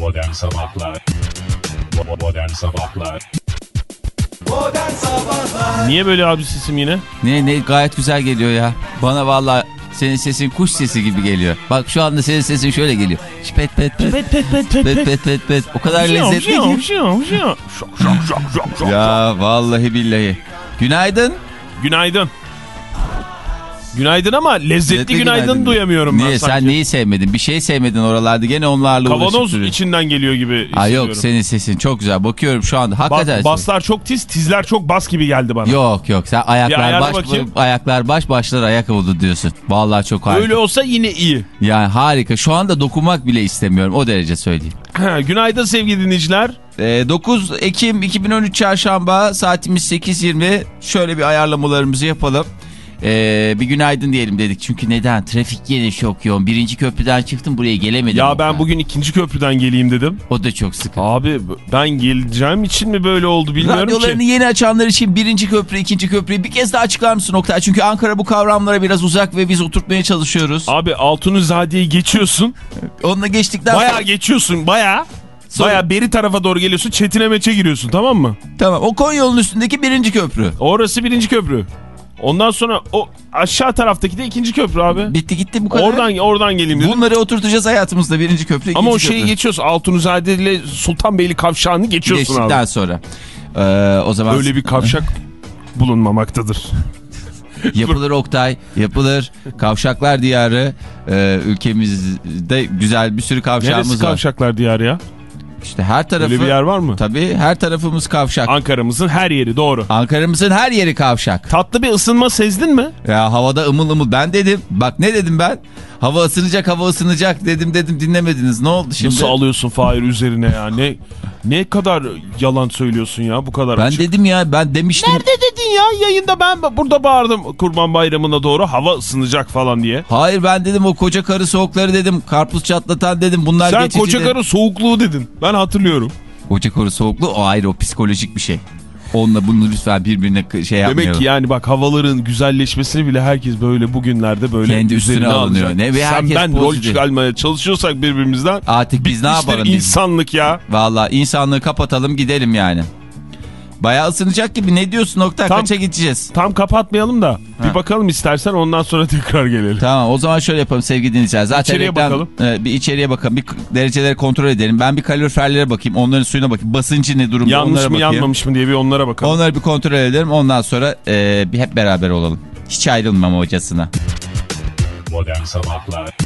Modern Sabahlar Modern Sabahlar Niye böyle abi sesim yine? Ne ne gayet güzel geliyor ya. Bana valla senin sesin kuş sesi gibi geliyor. Bak şu anda senin sesin şöyle geliyor. Pet pet pet. Pet pet pet pet Pet pet pet pet. O kadar lezzetli ki. Şok şok şok şok şok. Ya vallahi billahi. Günaydın. Günaydın. Günaydın ama lezzetli, Lezzetli günaydın, günaydın. duyamıyorum ben Niye sanki. sen neyi sevmedin? Bir şey sevmedin oralarda gene onlarla uğraşıp Kavanoz duruyorsun. içinden geliyor gibi Ha yok hissediyorum. senin sesin çok güzel. Bakıyorum şu anda hakikaten. Ba- baslar çok tiz, tizler çok bas gibi geldi bana. Yok yok sen ayaklar ayarla baş bakayım. ayaklar baş başlar ayak oldu diyorsun. Vallahi çok harika. Öyle olsa yine iyi. Yani harika. Şu anda dokunmak bile istemiyorum. O derece söyleyeyim. Günaydın sevgili dinleyiciler. Ee, 9 Ekim 2013 Çarşamba saatimiz 8.20. Şöyle bir ayarlamalarımızı yapalım. Ee, bir günaydın diyelim dedik. Çünkü neden? Trafik yine çok yoğun. Birinci köprüden çıktım buraya gelemedim. Ya ben bugün ikinci köprüden geleyim dedim. O da çok sıkı. Abi ben geleceğim için mi böyle oldu bilmiyorum Radyolarını ki. yeni açanlar için birinci köprü, ikinci köprüyü bir kez daha açıklar mısın Oktay? Çünkü Ankara bu kavramlara biraz uzak ve biz oturtmaya çalışıyoruz. Abi Altunizade'yi geçiyorsun. Onunla geçtikten Bayağı sonra... geçiyorsun bayağı. Sonra- Bayağı beri tarafa doğru geliyorsun. Çetine meçe giriyorsun tamam mı? Tamam o Konya yolunun üstündeki birinci köprü. Orası birinci köprü. Ondan sonra o aşağı taraftaki de ikinci köprü abi. Bitti gitti bu kadar. Oradan oradan geleyim dedim. Bunları oturtacağız hayatımızda birinci köprü, Ama o köprü. şeyi geçiyorsun. Altunizade ile Sultanbeyli kavşağını geçiyorsun Geçtikten abi. sonra. Ee, o zaman Öyle bir kavşak bulunmamaktadır. yapılır Oktay, yapılır. Kavşaklar diyarı. Ee, ülkemizde güzel bir sürü kavşağımız Neresi var. kavşaklar diyarı ya? İşte her tarafı. Öyle bir yer var mı? Tabii her tarafımız kavşak. Ankara'mızın her yeri doğru. Ankara'mızın her yeri kavşak. Tatlı bir ısınma sezdin mi? Ya havada ımıl ımıl ben dedim. Bak ne dedim ben? Hava ısınacak hava ısınacak dedim dedim dinlemediniz. Ne oldu şimdi? Nasıl alıyorsun Fahir üzerine ya? Ne ne kadar yalan söylüyorsun ya bu kadar ben açık. dedim ya ben demiştim. Nerede dedin ya? Yayında ben burada bağırdım Kurban Bayramı'na doğru hava ısınacak falan diye. Hayır ben dedim o koca karı soğukları dedim. Karpuz çatlatan dedim. Bunlar Sen geçici koca dedim. karı soğukluğu dedin. Ben hatırlıyorum. Koca karı soğukluğu o ayrı o psikolojik bir şey. Onunla bunu lütfen birbirine şey yapmayalım. Demek ki yani bak havaların güzelleşmesini bile herkes böyle bugünlerde böyle Kendi üstüne alınıyor. alacak. Ne, ve Sen ben rol çıkarmaya çalışıyorsak birbirimizden Artık biz ne yapalım? insanlık ya. Valla insanlığı kapatalım gidelim yani. Bayağı ısınacak gibi ne diyorsun? Tam- Kaça gideceğiz? Tam kapatmayalım da Ha. bir bakalım istersen ondan sonra tekrar gelelim. Tamam o zaman şöyle yapalım sevgili dinleyiciler. Zaten İçeriye reklam- bakalım. e, bir içeriye bakalım. Bir dereceleri kontrol edelim. Ben bir kaloriferlere bakayım. Onların suyuna bakayım. Basıncı ne durumda Yanlış onlara mı bakayım. yanmamış mı diye bir onlara bakalım. Onları bir kontrol edelim. Ondan sonra e, bir hep beraber olalım. Hiç ayrılmam hocasına. Modern Sabahlar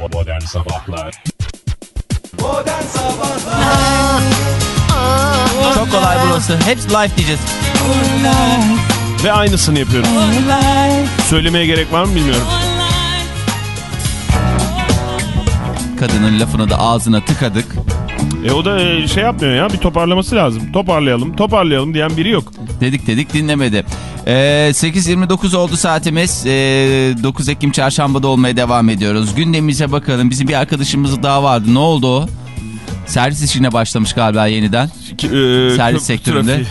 Modern Sabahlar Çok kolay burası. Hepsi live diyeceğiz. Ve aynısını yapıyorum. Söylemeye gerek var mı bilmiyorum. Kadının lafını da ağzına tıkadık. E o da e, şey yapmıyor ya bir toparlaması lazım. Toparlayalım toparlayalım diyen biri yok. Dedik dedik dinlemedi. Ee, 8.29 oldu saatimiz. Ee, 9 Ekim çarşambada olmaya devam ediyoruz. Gündemimize bakalım. Bizim bir arkadaşımız daha vardı. Ne oldu o? Servis işine başlamış galiba yeniden. Ki, e, Servis sektöründe. trafiği-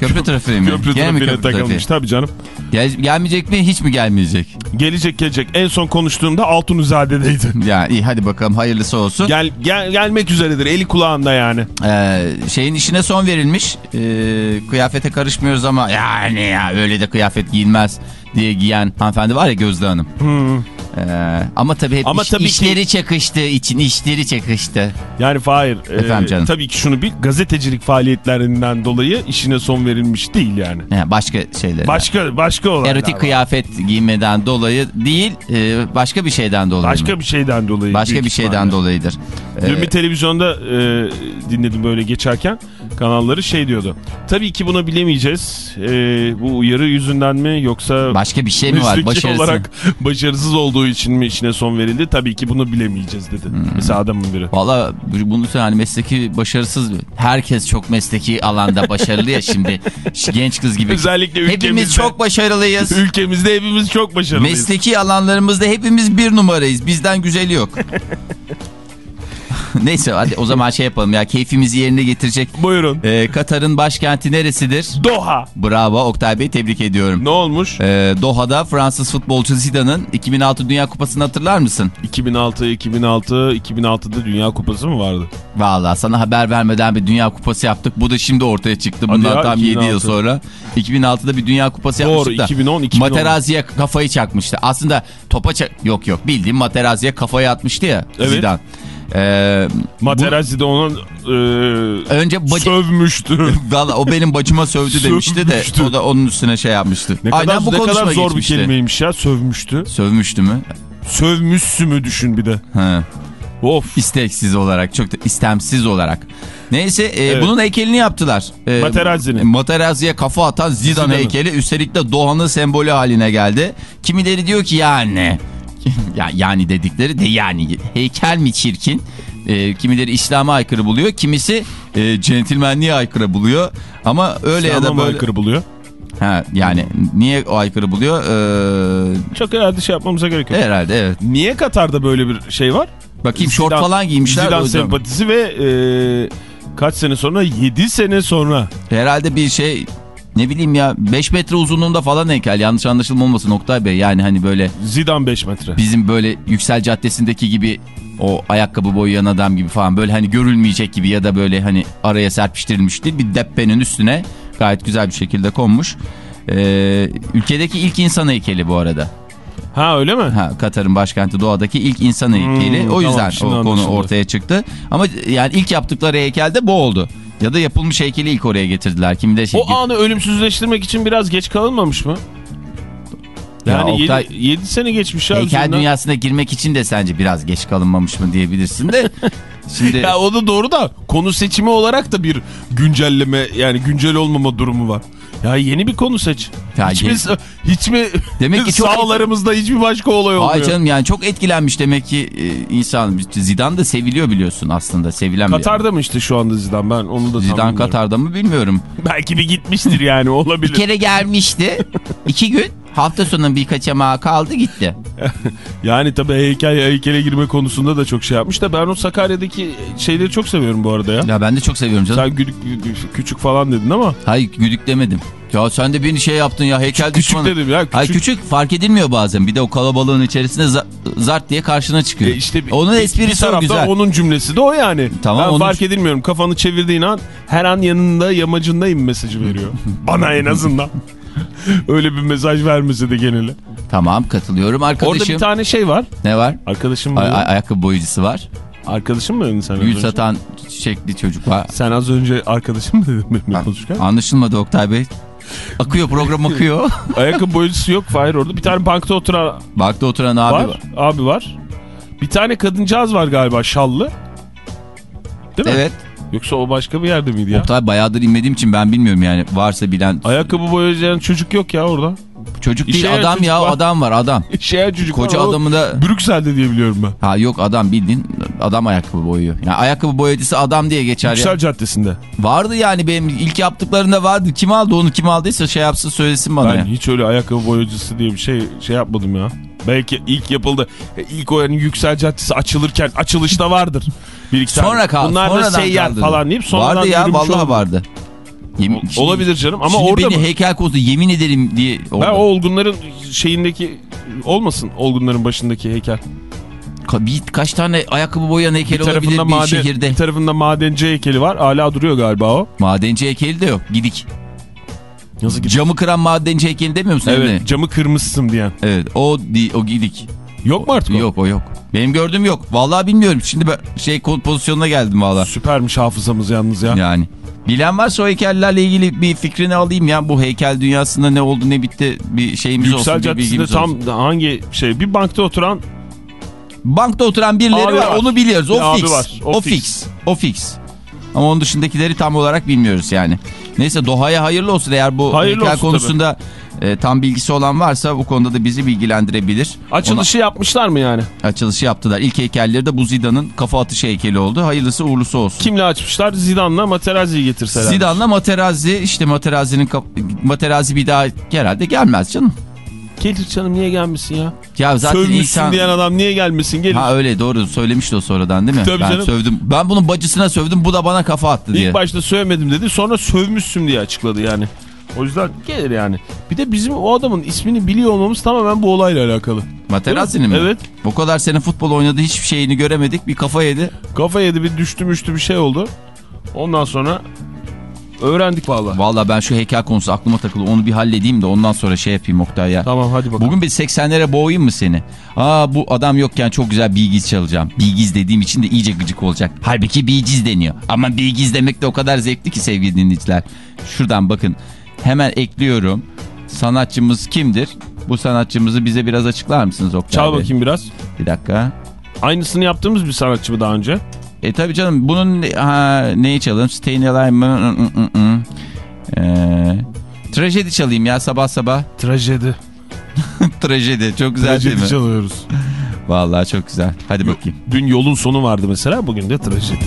Köprü trafiği mi? Köprü Gene trafiğine köprü trafiği? takılmış tabii canım. Gel, gelmeyecek mi? Hiç mi gelmeyecek? Gelecek gelecek. En son konuştuğumda Altunizade'deydi. Ya iyi hadi bakalım hayırlısı olsun. Gel, gel gelmek üzeredir. Eli kulağında yani. Ee, şeyin işine son verilmiş. Ee, kıyafete karışmıyoruz ama yani ya öyle de kıyafet giyilmez diye giyen hanımefendi var ya Gözde Hanım. Ee, ama tabii hep Ama iş- tabii ki- işleri çakıştığı için işleri çakıştı. Yani Fahir Efendim canım. tabii ki şunu bil gazetecilik faaliyetlerinden dolayı işine son verilmiş değil yani. Yani başka şeyler. Başka başka olaylar Erotik var. kıyafet giymeden dolayı değil e, başka bir şeyden dolayı Başka mı? bir şeyden dolayı. Başka bir şeyden ihtimalle. dolayıdır. Dün Ee, bir televizyonda e, dinledim böyle geçerken kanalları şey diyordu. Tabii ki bunu bilemeyeceğiz. E, bu uyarı yüzünden mi yoksa başka bir şey mi var? mesleki Başarısı. olarak başarısız olduğu için mi işine son verildi? Tabii ki bunu bilemeyeceğiz dedi. Hmm. Mesela adamın biri. Valla bunu hani mesleki başarısız herkes çok mesleki alanda başarılı ya şimdi genç kız gibi. Özellikle Hepimiz ülkemizde. çok başarılıyız. Ülkemizde hepimiz çok başarılıyız. Mesleki alanlarımızda hepimiz bir numarayız. Bizden güzeli yok. Neyse hadi o zaman şey yapalım ya keyfimizi yerine getirecek. Buyurun. Ee, Katar'ın başkenti neresidir? Doha. Bravo Oktay Bey tebrik ediyorum. Ne olmuş? Ee, Doha'da Fransız futbolcu Zidane'ın 2006 Dünya Kupası'nı hatırlar mısın? 2006, 2006, 2006'da Dünya Kupası mı vardı? Valla sana haber vermeden bir Dünya Kupası yaptık. Bu da şimdi ortaya çıktı. Hadi Bundan ya, tam 7 yıl 2006. sonra. 2006'da bir Dünya Kupası Doğru, yapmıştık da. 2010, 2010. Materazzi'ye kafayı çakmıştı. Aslında topa çak... Yok yok bildiğim Materazzi'ye kafayı atmıştı ya Evet. Zidane. Ee, Materazzi de onun e, Önce bacı... sövmüştü. Valla o benim bacıma sövdü demişti de o da onun üstüne şey yapmıştı. Ne kadar, Aynen bu ne kadar zor geçmişti. bir kelimeymiş ya sövmüştü. Sövmüştü mü? Sövmüşsü mü düşün bir de. Ha. Of. İsteksiz olarak çok da istemsiz olarak. Neyse e, Evet. bunun heykelini yaptılar. E, Materazzi'nin. Materazzi'ye kafa atan Zidane Zidane'ın. heykeli üstelik de Doğan'ın sembolü haline geldi. Kimileri diyor ki yani ya yani dedikleri de yani heykel mi çirkin? E, kimileri İslam'a aykırı buluyor. Kimisi e, centilmenliğe aykırı buluyor. Ama öyle ya da İslam'a böyle. aykırı buluyor. Ha, yani niye o aykırı buluyor? Ee, Çok herhalde şey yapmamıza gerek yok. herhalde evet. Niye Katar'da böyle bir şey var? Bakayım şort Zidane- falan giymişler. Zidane sempatisi ve e, kaç sene sonra? 7 sene sonra. Herhalde bir şey ne bileyim ya 5 metre uzunluğunda falan heykel yanlış anlaşılma olmasın Oktay Bey. Yani hani böyle Zidane 5 metre. bizim böyle Yüksel Caddesi'ndeki gibi o ayakkabı boyayan adam gibi falan böyle hani görülmeyecek gibi ya da böyle hani araya serpiştirilmiş değil bir deppenin üstüne gayet güzel bir şekilde konmuş. Ee, ülkedeki ilk insan heykeli bu arada. Ha öyle mi? Ha, Katar'ın başkenti Doğa'daki ilk insan heykeli. Hmm, o tamam, yüzden şimdi o konu anlaşıldı. ortaya çıktı. Ama yani ilk yaptıkları heykelde bu oldu. Ya da yapılmış heykeli ilk oraya getirdiler. Kimi de şey, O anı ölümsüzleştirmek için biraz geç kalınmamış mı? Ya Yani Oktay- 7 sene geçmiş heykel üzerinden. dünyasına girmek için de sence biraz geç kalınmamış mı diyebilirsin de. Şimdi Ya o da doğru da konu seçimi olarak da bir güncelleme yani güncel olmama durumu var. Ya yeni bir konu seç. Ya hiç, mi, hiç mi Demek ki çok- sahalarımızda hiçbir başka olay olmuyor? Ay canım yani çok etkilenmiş demek ki e, insan. Zidane da seviliyor biliyorsun aslında sevilen bir. Katar'da mı işte şu anda Zidane ben onu da Zidane. Katar'da mı bilmiyorum. Belki bir gitmiştir yani Bir olabilir. kere gelmişti. iki gün hafta sonu bir kaçamağı kaldı gitti. Yani tabii heykel heykele girme konusunda da çok şey yapmış da ben o Sakarya'daki şeyleri çok seviyorum bu arada ya. Ya ben de çok seviyorum canım. Sen güdük, küçük falan dedin ama Hayır güdük demedim. Ya sen de beni şey yaptın ya heykel küçük düşmanı. dedim ya. Küçük. Hayır küçük fark edilmiyor bazen. Bir de o kalabalığın içerisinde za- zart diye karşına çıkıyor. E işte Onun esprisi o güzel. onun cümlesi de o yani. Tamam, ben onun- fark edilmiyorum. Kafanı çevirdiğin an her an yanında yamacındayım mesajı veriyor. Bana en azından. Öyle bir mesaj vermese de geneli. Tamam katılıyorum arkadaşım. Orada bir tane şey var. Ne var? Arkadaşım ay- ayakkabı boyacısı var. Arkadaşım mı dedin sen? Gül satan çiçekli çocuk var. Sen az önce arkadaşım mı dedin benimle konuşurken? Anlaşılmadı Oktay Bey. Akıyor program akıyor. Ayakkabı boyacısı yok Fahir orada. Bir tane bankta oturan Bankta oturan abi var. var. Abi var. Bir tane kadıncağız var galiba şallı. Değil mi? Evet. Yoksa o başka bir yerde miydi ya? Oktay bayağıdır inmediğim için ben bilmiyorum yani. Varsa bilen Ayakkabı boyayan çocuk yok ya orada. çocuk değil yarar adam çocuk ya var. adam var adam. Şey çocuk Koca var, adamı da Brüksel'de diye biliyorum ben. ha yok adam bildiğin adam ayakkabı boyuyor. Yani ayakkabı boyacısı adam diye geçer ya. Yüksel Caddesi'nde. Vardı yani benim ilk yaptıklarında vardı. Kim aldı onu kim aldıysa şey yapsın söylesin bana. Ben ya. hiç öyle ayakkabı boyacısı diye bir şey şey yapmadım ya. Belki ilk yapıldı. E, İlk o yani Yüksel Caddesi açılırken açılışta vardır. Bir iki tane. Sonra kaldı. Bunlar da seyyar kaldırdı. falan deyip sonradan Vardı ya vallahi oldu. vardı. Yemin- O- Olabilir canım ama Şimdi orada beni mı? heykel konusunda yemin ederim diye orada. Ben o olgunların şeyindeki olmasın olgunların başındaki heykel. Ka- bir, kaç tane ayakkabı boyayan heykel Bir olabilir bir maden, şehirde. bir tarafında madenci heykeli var. Hala duruyor galiba o. Madenci heykeli de yok. Gidik. Nasıl Camı kıran madenci heykeli demiyor musun? Evet camı kırmışsın diyen. Evet o o gidik. Yok mu artık o? Yok o yok. Benim gördüğüm yok. Vallahi bilmiyorum. Şimdi şey pozisyonuna geldim vallahi. Süpermiş hafızamız yalnız ya. Yani. Bilen varsa o heykellerle ilgili bir fikrini alayım ya. Bu heykel dünyasında ne oldu ne bitti bir şeyimiz Yüksel olsun. Bir Caddesi'nde tam olsun. hangi şey bir bankta oturan Bankta oturan birileri Abi var, var. onu biliyoruz. O Bir fix. var, o O, fix. fix. O fix. Ama onun dışındakileri tam olarak bilmiyoruz yani. Neyse Doha'ya hayırlı olsun eğer bu Hayırlı heykel konusunda e, tam bilgisi olan varsa bu konuda da bizi bilgilendirebilir. açılışı yapmışlar mı yani? Ona açılışı yaptılar. İlk heykelleri de bu Zidane'ın kafa atışı heykeli oldu. Hayırlısı uğurlusu olsun. Kimle açmışlar? Zidane'la Materazzi'yi getirseler. Zidane'la Materazzi işte Materazzi'nin Materazzi bir daha herhalde gelmez canım. Gelir canım niye gelmesin ya? Ya zaten Sövmüşsün insan... diyen adam niye gelmesin gelir. Ha öyle doğru söylemişti o sonradan değil mi? Tabii ben canım. sövdüm. Ben bunun bacısına sövdüm bu da bana kafa attı diye. İlk başta söylemedim dedi sonra sövmüşsün diye açıkladı yani. O yüzden gelir yani. Bir de bizim o adamın ismini biliyor olmamız tamamen bu olayla alakalı. Materazzi'nin mi? Evet. Bu kadar sene futbol oynadı hiçbir şeyini göremedik bir kafa yedi. Kafa yedi bir düştü müştü bir şey oldu. Ondan sonra öğrendik vallahi. Valla ben şu heykel konusu aklıma takıldı onu bir halledeyim de ondan sonra şey yapayım Oktay ya. Tamam hadi bakalım. Bugün bir 80'lere boğayım mı seni? Aa bu adam yokken çok güzel bilgiz çalacağım. Bilgiz dediğim için de iyice gıcık olacak. Halbuki bilgiz deniyor. Ama bilgiz demek de o kadar zevkli ki sevgili dinleyiciler. Şuradan bakın hemen ekliyorum. Sanatçımız kimdir? Bu sanatçımızı bize biraz açıklar mısınız Oktay Çal Bey? bakayım biraz. Bir dakika. Aynısını yaptığımız bir sanatçı mı daha önce? E tabi canım bunun ha, neyi çalalım? Staying Alive mı? Ee, trajedi çalayım ya sabah sabah. Trajedi. trajedi çok güzel değil mi? Trajedi çalıyoruz. Vallahi çok güzel. Hadi bakayım. Dün yolun sonu vardı mesela bugün de trajedi.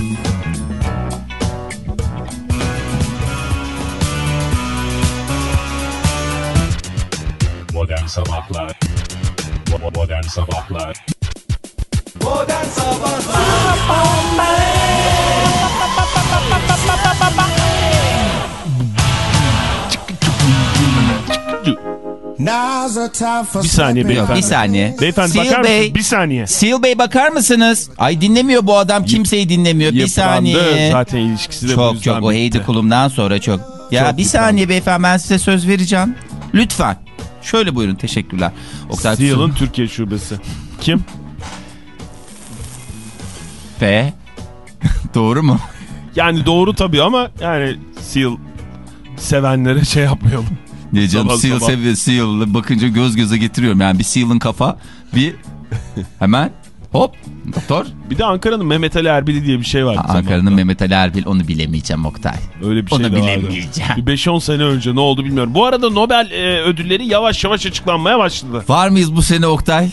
Modern Sabahlar Modern Sabahlar Bir saniye beyefendi. Bir saniye. Beyefendi Seal bakar Bey. mısınız? Bir saniye. Seal Bey bakar mısınız? Ay dinlemiyor bu adam kimseyi dinlemiyor. Bir Yıprandı. saniye. Zaten ilişkisi de bu Çok yüzden çok o bitti. Heidi Klum'dan sonra çok. Ya Çok bir yıprandı. saniye beyefendi ben size söz vereceğim. Lütfen. Şöyle buyurun teşekkürler. Oktay Seal'ın Türkiye şubesi. Kim? F. Doğru mu? Yani doğru tabii ama yani Seal sevenlere şey yapmayalım. Ne canım Sabah Seal sabah. seviyor. Seal'ı bakınca göz göze getiriyorum. Yani bir Seal'ın kafa bir hemen hop doktor. Bir de Ankara'nın Mehmet Ali Erbili diye bir şey vardı. Ankara'nın. Mehmet Ali Erbil onu bilemeyeceğim Oktay. Öyle bir şey Onu de vardı. bilemeyeceğim. Bir 5-10 sene önce ne oldu bilmiyorum. Bu arada Nobel e, ödülleri yavaş yavaş açıklanmaya başladı. Var mıyız bu sene Oktay?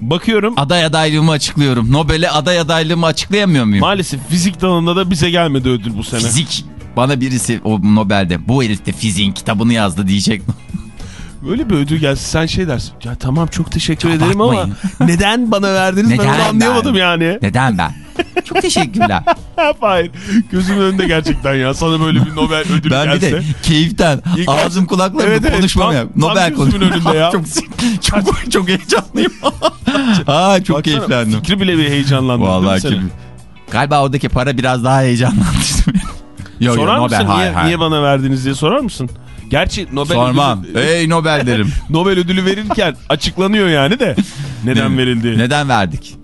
Bakıyorum Aday adaylığımı açıklıyorum. Nobel'e aday adaylığımı açıklayamıyor muyum? maalesef fizik dalında da bize gelmedi ödül bu sene. Fizik. Bana birisi o Nobel'de bu herif de fiziğin kitabını yazdı diyecek. Öyle bir ödül gelse sen şey dersin. Ya tamam çok teşekkür Çok ederim bakmayın. ama neden bana verdiniz ben Neden onu anlayamadım ben? yani. Neden ben? Çok teşekkürler. Hayır gözümün önünde gerçekten ya sana böyle bir Nobel ödülü ben bir gelse. de keyiften İlk- ağzım kulaklarımda Evet, evet, konuşmam tam- ya. Nobel gözümün konuşmam. önünde ya. çok, çok, çok heyecanlıyım. Aa, çok Baksana, keyiflendim. Fikri bile bir heyecanlandı. Vallahi kim? Galiba oradaki para biraz daha heyecanlandırdı beni. Yo, seni? yo, Sorar Nobel, mısın hayır, niye, hayır. niye bana verdiniz diye sorar mısın? Gerçi Nobel Sormam. ödülü, Ey Nobel derim. Nobel ödülü verirken açıklanıyor yani de neden verildiği. Neden verdik?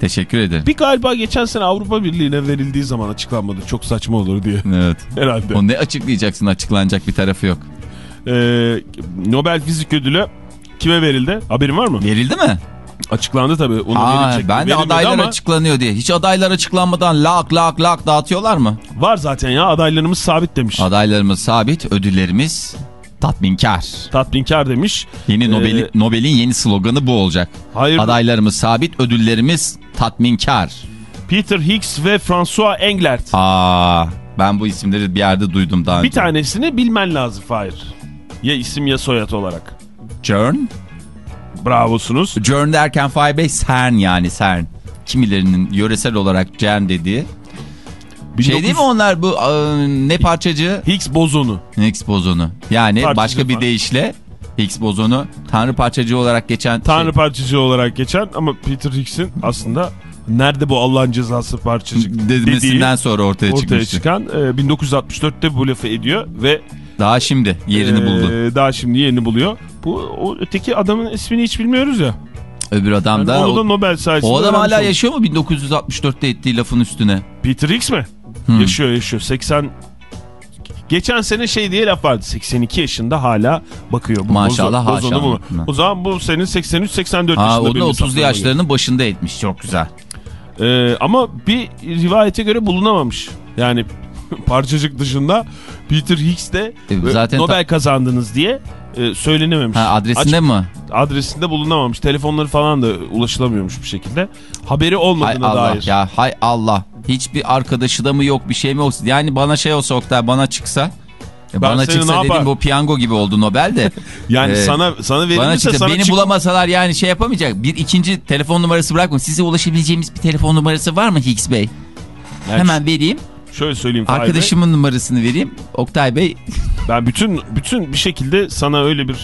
Teşekkür ederim. Bir galiba geçen sene Avrupa Birliği'ne verildiği zaman açıklanmadı. Çok saçma olur diye Evet. herhalde. O ne açıklayacaksın açıklanacak bir tarafı yok. Ee, Nobel Fizik Ödülü kime verildi? Haberin var mı? Verildi mi? Açıklandı tabii. Onu Aa, ben de adaylar ama açıklanıyor diye. Hiç adaylar açıklanmadan lak lak lak dağıtıyorlar mı? Var zaten ya adaylarımız sabit demiş. Adaylarımız sabit, ödüllerimiz tatminkar. Tatminkar demiş. Yeni Nobel'in Ee, Nobel'in yeni sloganı bu olacak. Hayır. Adaylarımız sabit, ödüllerimiz tatminkar. Peter Higgs ve François Englert. Aa, ben bu isimleri bir yerde duydum daha Bir önce. tanesini bilmen lazım Fahir. Ya isim ya soyad olarak. CERN. Bravosunuz. CERN derken Fahir Bey CERN yani CERN. Kimilerinin yöresel olarak CERN dediği. Şey değil mi onlar bu ne parçacığı? Higgs bozonu. Higgs bozonu. Yani Parçacığı başka bir falan. deyişle Higgs bozonu tanrı parçacığı olarak geçen Tanrı şey. parçacığı olarak geçen ama Peter Higgs'in aslında nerede bu Allah'ın cezası parçacık dediği sonra ortaya, ortaya çıkmıştı. çıkan e, 1964'te bu lafı ediyor ve Daha şimdi yerini e, buldu. Daha şimdi yerini buluyor. Bu o öteki adamın ismini hiç bilmiyoruz ya. Öbür adam Yani da onu da o, Nobel sayesinde o adam hala olduk. yaşıyor mu 1964'te ettiği lafın üstüne? Peter Higgs mi? Hmm. Yaşıyor yaşıyor. 80 Geçen sene şey diye laf vardı. 82 yaşında hala bakıyor. Bu Maşallah, bozo- bozonu mu? O zaman bu senin 83-84 Ha, yaşında. o da benim 30'lu hesaplarıma yaşlarının başında etmiş. Çok güzel. Ee, ama bir rivayete göre bulunamamış. Yani parçacık dışında Peter Higgs de E, e, zaten Nobel kazandınız diye e, söylenememiş. Ha, adresinde Aç- mi? adresinde bulunamamış. Telefonları falan da ulaşılamıyormuş bir şekilde. Haberi Hay olmadığına Allah dair. ya hay Allah. Hiçbir arkadaşı da mı yok bir şey mi olsun? Yani bana şey olsa Oktay bana çıksa E, Ben bana çıksa dedim bu piyango gibi oldu Nobel de. Yani Ee, sana sana Bana verilirse çıksa sana beni çık- bulamasalar yani şey yapamayacak. Bir ikinci telefon numarası bırakma. Size ulaşabileceğimiz bir telefon numarası var mı Higgs Bey? Yani Hemen vereyim. Şöyle söyleyeyim Fahir Bey. Arkadaşımın numarasını vereyim. Oktay Bey Ben bütün bütün bir şekilde sana öyle bir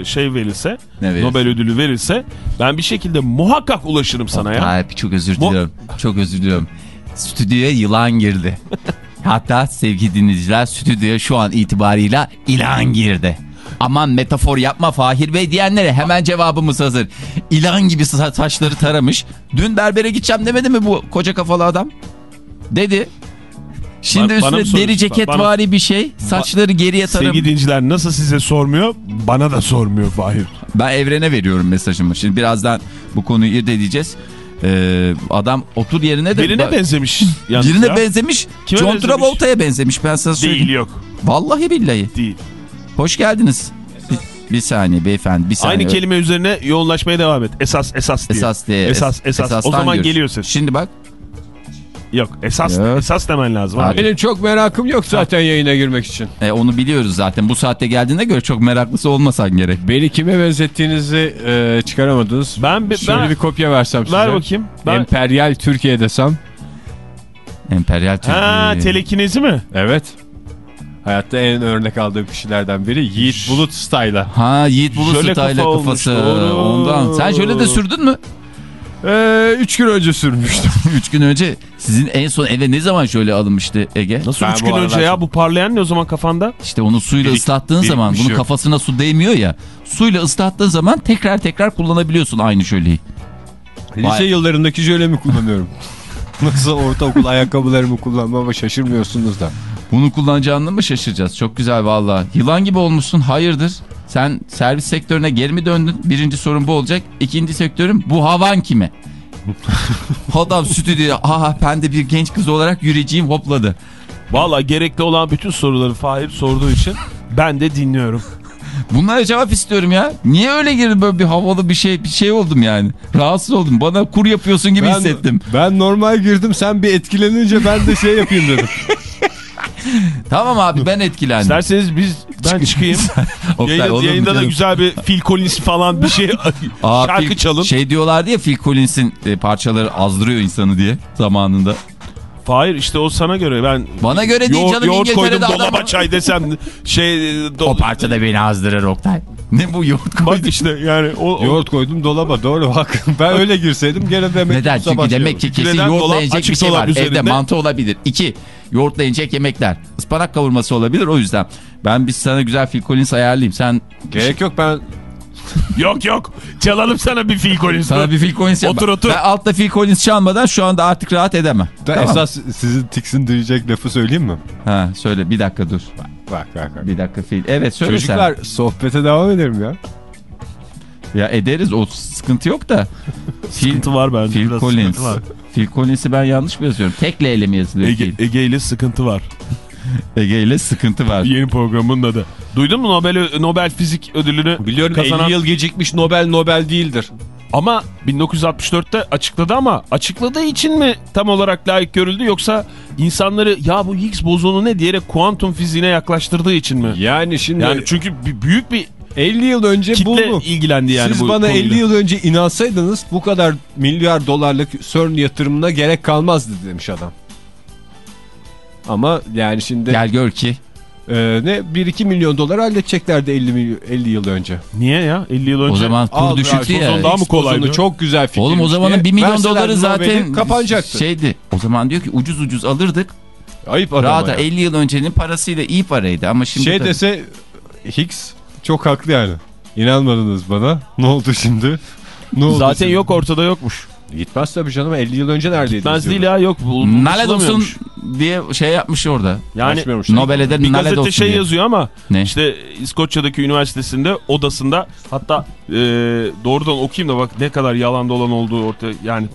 e, şey verilse, Ne verirsin? Nobel ödülü verilse ben bir şekilde muhakkak ulaşırım sana ya. Oktay çok özür Mo- diliyorum. Çok özür diliyorum. Stüdyoya yılan girdi. Hatta sevgili dinleyiciler stüdyoya şu an itibarıyla ilan girdi. Aman metafor yapma Fahir Bey diyenlere hemen cevabımız hazır. İlan gibi sa- saçları taramış. Dün berbere gideceğim demedi mi bu koca kafalı adam? Dedi. Şimdi Ba- üstüne deri ceket Bana- vari bir şey. Saçları geriye taramış. Sevgili dinciler nasıl size sormuyor, bana da sormuyor Fahir. Ben evrene veriyorum mesajımı. Şimdi birazdan bu konuyu irdeleyeceğiz. Ee, adam otur yerine de... Birine benzemiş. Birine ya. benzemiş. Kime John benzemiş? Travolta'ya benzemiş ben sana söyleyeyim. Değil yok. Vallahi billahi. Değil. Hoş geldiniz. Bir, bir saniye beyefendi bir saniye. Aynı kelime üzerine yoğunlaşmaya devam et. Esas esas diye. Esas diye. Esas esas. O esastan zaman görüş. geliyor ses. Şimdi bak. Yok esas Yok. esas demen lazım Abi. Benim çok merakım yok zaten yayına girmek için. E, onu biliyoruz zaten. Bu saatte geldiğine göre çok meraklısı olmasan gerek. Beni kime benzettiğinizi e, çıkaramadınız. Ben bir- Şöyle ben- bir kopya versem size. Ver bakayım. Ben... Emperyal Türkiye desem. Emperyal Türk. Ha telekinezi mi? Evet. Hayatta en örnek aldığım kişilerden biri Yiğit Bulut Style'a. Ha Yiğit Bulut Şöyle Style kafa olmuş, kafası. doğru. Ondan. Sen şöyle de sürdün mü? Ee, üç gün önce sürmüştüm. Üç gün önce sizin en son eve ne zaman şöyle alınmıştı Ege? Nasıl Ben 3 bu gün önce ya bu parlayan ne o zaman kafanda? İşte onu suyla Birik- ıslattığın zaman bunun yok. kafasına su değmiyor ya. Suyla ıslattığın zaman tekrar tekrar kullanabiliyorsun aynı şöleyi. Lise Vay. yıllarındaki jölemi kullanıyorum. Nasıl ortaokul ayakkabılarımı kullanmama şaşırmıyorsunuz da. Bunu kullanacağını mı şaşıracağız? Çok güzel valla. Yılan gibi olmuşsun. Hayırdır? Sen servis sektörüne geri mi döndün? Birinci sorun bu olacak. İkinci sektörün bu havan kime? Adam stüdyoya aha ben de bir genç kız olarak yüreceğim hopladı. Valla gerekli olan bütün soruları Fahir sorduğu için ben de dinliyorum. Bunlara cevap istiyorum ya. Niye öyle girdin böyle bir havalı bir şey bir şey oldum yani. Rahatsız oldum. Bana kur yapıyorsun gibi hissettim. Ben normal girdim sen bir etkilenince ben de şey yapayım dedim. Tamam abi ben etkilendim. İsterseniz biz ben çıkayım. Oktay, Yayında, mu yayında da canım? güzel bir Phil Collins falan bir şey Aa, şarkı Phil- çalın. Şey diyorlardı ya Phil Collins'in e, parçaları azdırıyor insanı diye zamanında. Fahir işte o sana göre ben Bana göre değil canım yoğurt koydum İngiltere'de adam. dolaba çay desem şey do- O parça da beni azdırır Oktay. Ne bu yoğurt Bak koydu? işte yani o, o Yoğurt koydum dolaba doğru bak. Ben öyle girseydim gene demek Neden? ki bu sabah Çünkü şey demek ki kesin yoğurtla açık bir şey var. üzerinde. Evde mantı olabilir. İki, yoğurtla yenecek yemekler. Ispanak kavurması olabilir o yüzden. Ben biz sana güzel Phil Collins ayarlayayım. Sen Gerek yok ben yok yok çalalım sana bir Phil Collins. sana bir Phil Collins yap. Otur, otur. Ben altta Phil Collins çalmadan şu anda artık rahat edemem. Ben Tamam. esas sizin tiksindirecek lafı söyleyeyim mi? Ha söyle bir dakika dur. Bak bak bak. Bir dakika Phil. Evet söyle Çocuklar sohbete devam edelim ya. Ya ederiz o sıkıntı yok da. Phil, Sıkıntı var bence. Phil biraz Collins. var. Phil Collins'i ben yanlış mı yazıyorum? Tekle ele mi yazılıyor Ege, Phil? Ege ile sıkıntı var. Ege ile sıkıntı var. Yeni programın adı. Duydun mu Nobel Nobel Fizik Ödülünü Biliyorum kazanan 50 yıl gecikmiş Nobel Nobel değildir. ama 1964'te açıkladı ama açıkladığı için mi tam olarak layık görüldü yoksa insanları ya bu Higgs bozonu ne diyerek kuantum fiziğine yaklaştırdığı için mi? Yani şimdi Yani çünkü büyük bir 50 yıl önce kitle buldu. ilgilendi yani Siz bu bana konuyla. 50 yıl önce inansaydınız bu kadar milyar dolarlık CERN yatırımına gerek kalmazdı demiş adam. Ama yani şimdi Gel gör ki. e, ne 1-2 milyon dolar halledeceklerdi 50, milyon, 50 yıl önce. Niye ya 50 yıl önce? O zaman kur düşüktü ya, daha mı kolaydı? Çok güzel fikir. Oğlum o zamanın 1 milyon doları zaten kapanacaktı. şeydi. O zaman diyor ki ucuz ucuz alırdık. Ayıp adam Rahat ya. 50 yıl öncenin parasıyla iyi paraydı ama şimdi Şey tabii- dese Higgs çok haklı yani. İnanmadınız bana. Ne oldu şimdi? Ne oldu Zaten şimdi? yok ortada yokmuş. Gitmez tabii canım 50 yıl önce neredeydiniz? Gitmez değil ya yok. Bu, Nalet olsun diye şey yapmış orada. Yani Açmıyormuş. Nobel eder bir gazete olsun şey diye. yazıyor ama Ne? işte İskoçya'daki üniversitesinde odasında hatta e, doğrudan okuyayım da bak ne kadar yalan dolan olduğu ortaya yani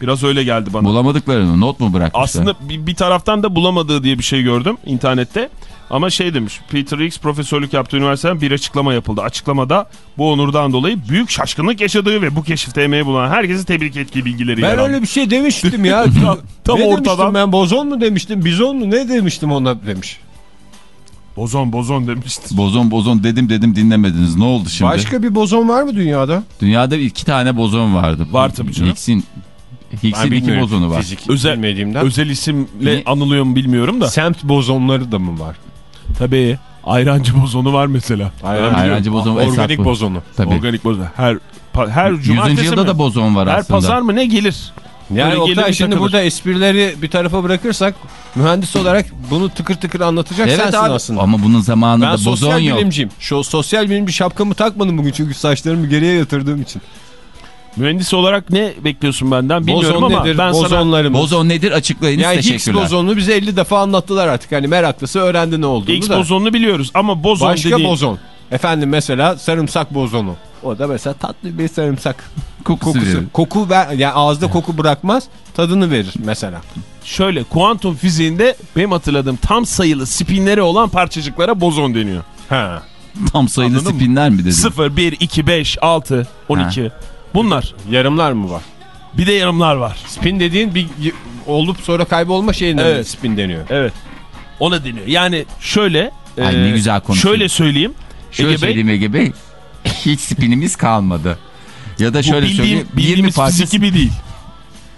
biraz öyle geldi bana. Bulamadıklarını not mu bırakmışlar? Aslında bir, bir taraftan da bulamadığı diye bir şey gördüm internette. Ama şey demiş Peter Higgs profesörlük yaptığı üniversiteden bir açıklama yapıldı. Açıklamada bu onurdan dolayı büyük şaşkınlık yaşadığı ve bu keşifte emeği bulunan herkesi tebrik ettiği bilgileri yer Ben öyle bir şey demiştim ya. tam ne ortadan. demiştim ben bozon mu demiştim bizon mu ne demiştim ona demiş. Bozon bozon demiştir. Bozon bozon dedim dedim dinlemediniz. Ne oldu şimdi? Başka bir bozon var mı dünyada? Dünyada iki tane bozon vardı. Var tabii canım. Higgs'in Higgs'in iki bozonu var. Fizik Özel- bilmediğimden. Özel isimle Ne? anılıyor mu bilmiyorum da. Semt bozonları da mı var? Tabii. Ayrancı bozonu var mesela. Ayrancı bozonu esas Organik bozonu. Tabii. Organik bozon. Her her 100. cumartesi yılda mi? da bozon var Her aslında. pazar mı ne gelir? Yani Böyle gelir Oktay şimdi takılır. burada esprileri bir tarafa bırakırsak mühendis olarak bunu tıkır tıkır anlatacak Evet sensin abi. aslında. Ama bunun zamanında ben bozon sosyal yok. bilimciyim. Şu sosyal bilimci şapkamı takmadım bugün çünkü saçlarımı geriye yatırdığım için. Mühendis olarak ne bekliyorsun benden bilmiyorum Bozon ama nedir? ben sana. Bozon nedir açıklayınız yani Higgs teşekkürler. bozonunu bize 50 defa anlattılar artık. Hani meraklısı öğrendi ne olduğunu X da. bozonunu biliyoruz ama bozon Başka dediğin... bozon. Efendim mesela sarımsak bozonu. O da mesela tatlı bir sarımsak Kokusu kokusu. verir. Koku ver, yani ağızda koku bırakmaz, tadını verir mesela. Şöyle kuantum fiziğinde benim hatırladığım tam sayılı spinleri olan parçacıklara bozon deniyor. Ha. Tam sayılı Anladın mı? spinler mi dedin? 0, 1, 2, 5, 6, 12. Bunlar. Yarımlar mı var? Bir de yarımlar var. Spin dediğin bir olup sonra kaybolma şeyine mi Evet. spin deniyor. Evet. Ona deniyor. Yani şöyle. Ay ne güzel konuşuyor. Şöyle söyleyeyim. Şöyle Ege söyleyeyim Ege Bey. Hiç spinimiz kalmadı. Ya da bu şöyle bildiğim, söyleyeyim. 20 bildiğimiz parça fizik gibi değil.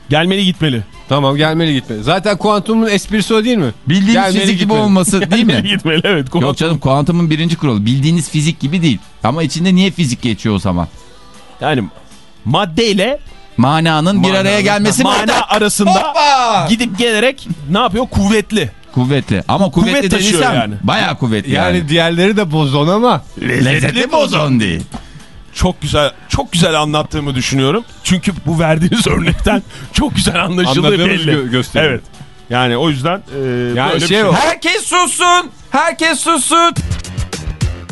Gelmeli gitmeli. Tamam gelmeli gitmeli. Zaten kuantumun esprisi o değil mi? Bildiğiniz Gelmeli fizik gibi gitmeli. olması değil Gelmeli mi? gitmeli evet. Kuantum. Yok canım kuantumun birinci kuralı. Bildiğiniz fizik gibi değil. Ama içinde niye fizik geçiyor o zaman? Yani maddeyle Mananın bir araya gelmesi mana arasında gidip gelerek ne yapıyor? Kuvvetli. Kuvvetli. Ama kuvvetli Kuvvet taşıyor yani. bayağı kuvvetli Yani, yani. diğerleri de bozon ama Lezzetli bozon değil. Çok güzel çok güzel anlattığımı düşünüyorum. Çünkü bu verdiğiniz örnekten çok güzel anlaşıldığı Anladığımız belli. gö- gösteriyor. Evet. Yani o yüzden e, Yani böyle şey o- Herkes sussun. Herkes sussun.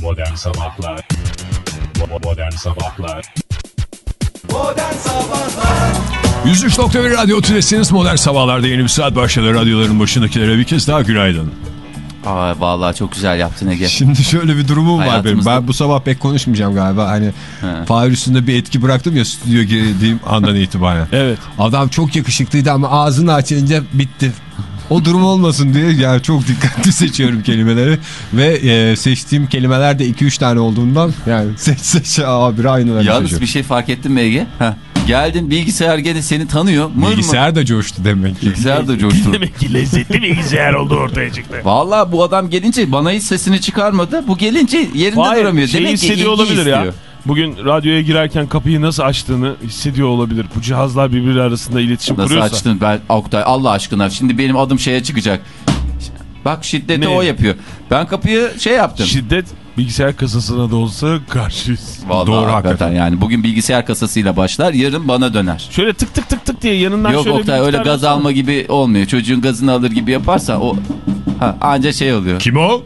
Modern Sabahlar Modern Sabahlar 103.1 Radyo Tülesi'niz modern sabahlarda yeni bir saat başladı. Radyoların başındakilere bir kez daha günaydın. Aa, vallahi çok güzel yaptın Ege. Şimdi şöyle bir durumum var benim. Ben bu sabah pek konuşmayacağım galiba. Hani He. Fahir üstünde bir etki bıraktım ya stüdyo girdiğim andan itibaren. Evet. Adam çok yakışıklıydı ama ağzını açınca bitti. O durum olmasın diye yani çok dikkatli seçiyorum kelimeleri ve e, seçtiğim kelimeler de 2-3 tane olduğundan yani seç seç abi aynıları Yalnız seçiyorum. bir şey fark ettin mi Ege? Heh. Geldin bilgisayar gene seni tanıyor. Mır. Bilgisayar da coştu demek ki. Bilgisayar da coştu. Demek ki lezzetli bilgisayar oldu ortaya çıktı. Vallahi bu adam gelince bana hiç sesini çıkarmadı. Bu gelince yerinde Hayır, duramıyor. şeyi Demek ki hissediyor ilgi olabilir istiyor. ya. Bugün radyoya girerken kapıyı nasıl açtığını hissediyor olabilir. Bu cihazlar birbiri arasında iletişim Nasıl kuruyorsa. açtın ben Oktay Allah aşkına şimdi benim adım şeye çıkacak. Bak şiddeti Ne? o yapıyor. Ben kapıyı şey yaptım. Şiddet bilgisayar kasasına da olsa karşıyız. Vallahi Doğru, hakikaten hakikaten. yani bugün bilgisayar kasasıyla başlar yarın bana döner. Şöyle tık tık tık tık diye yanından Yok şöyle Oktay öyle gaz alma gibi olmuyor. Çocuğun gazını alır gibi yaparsa o ha, anca şey oluyor. Kim o?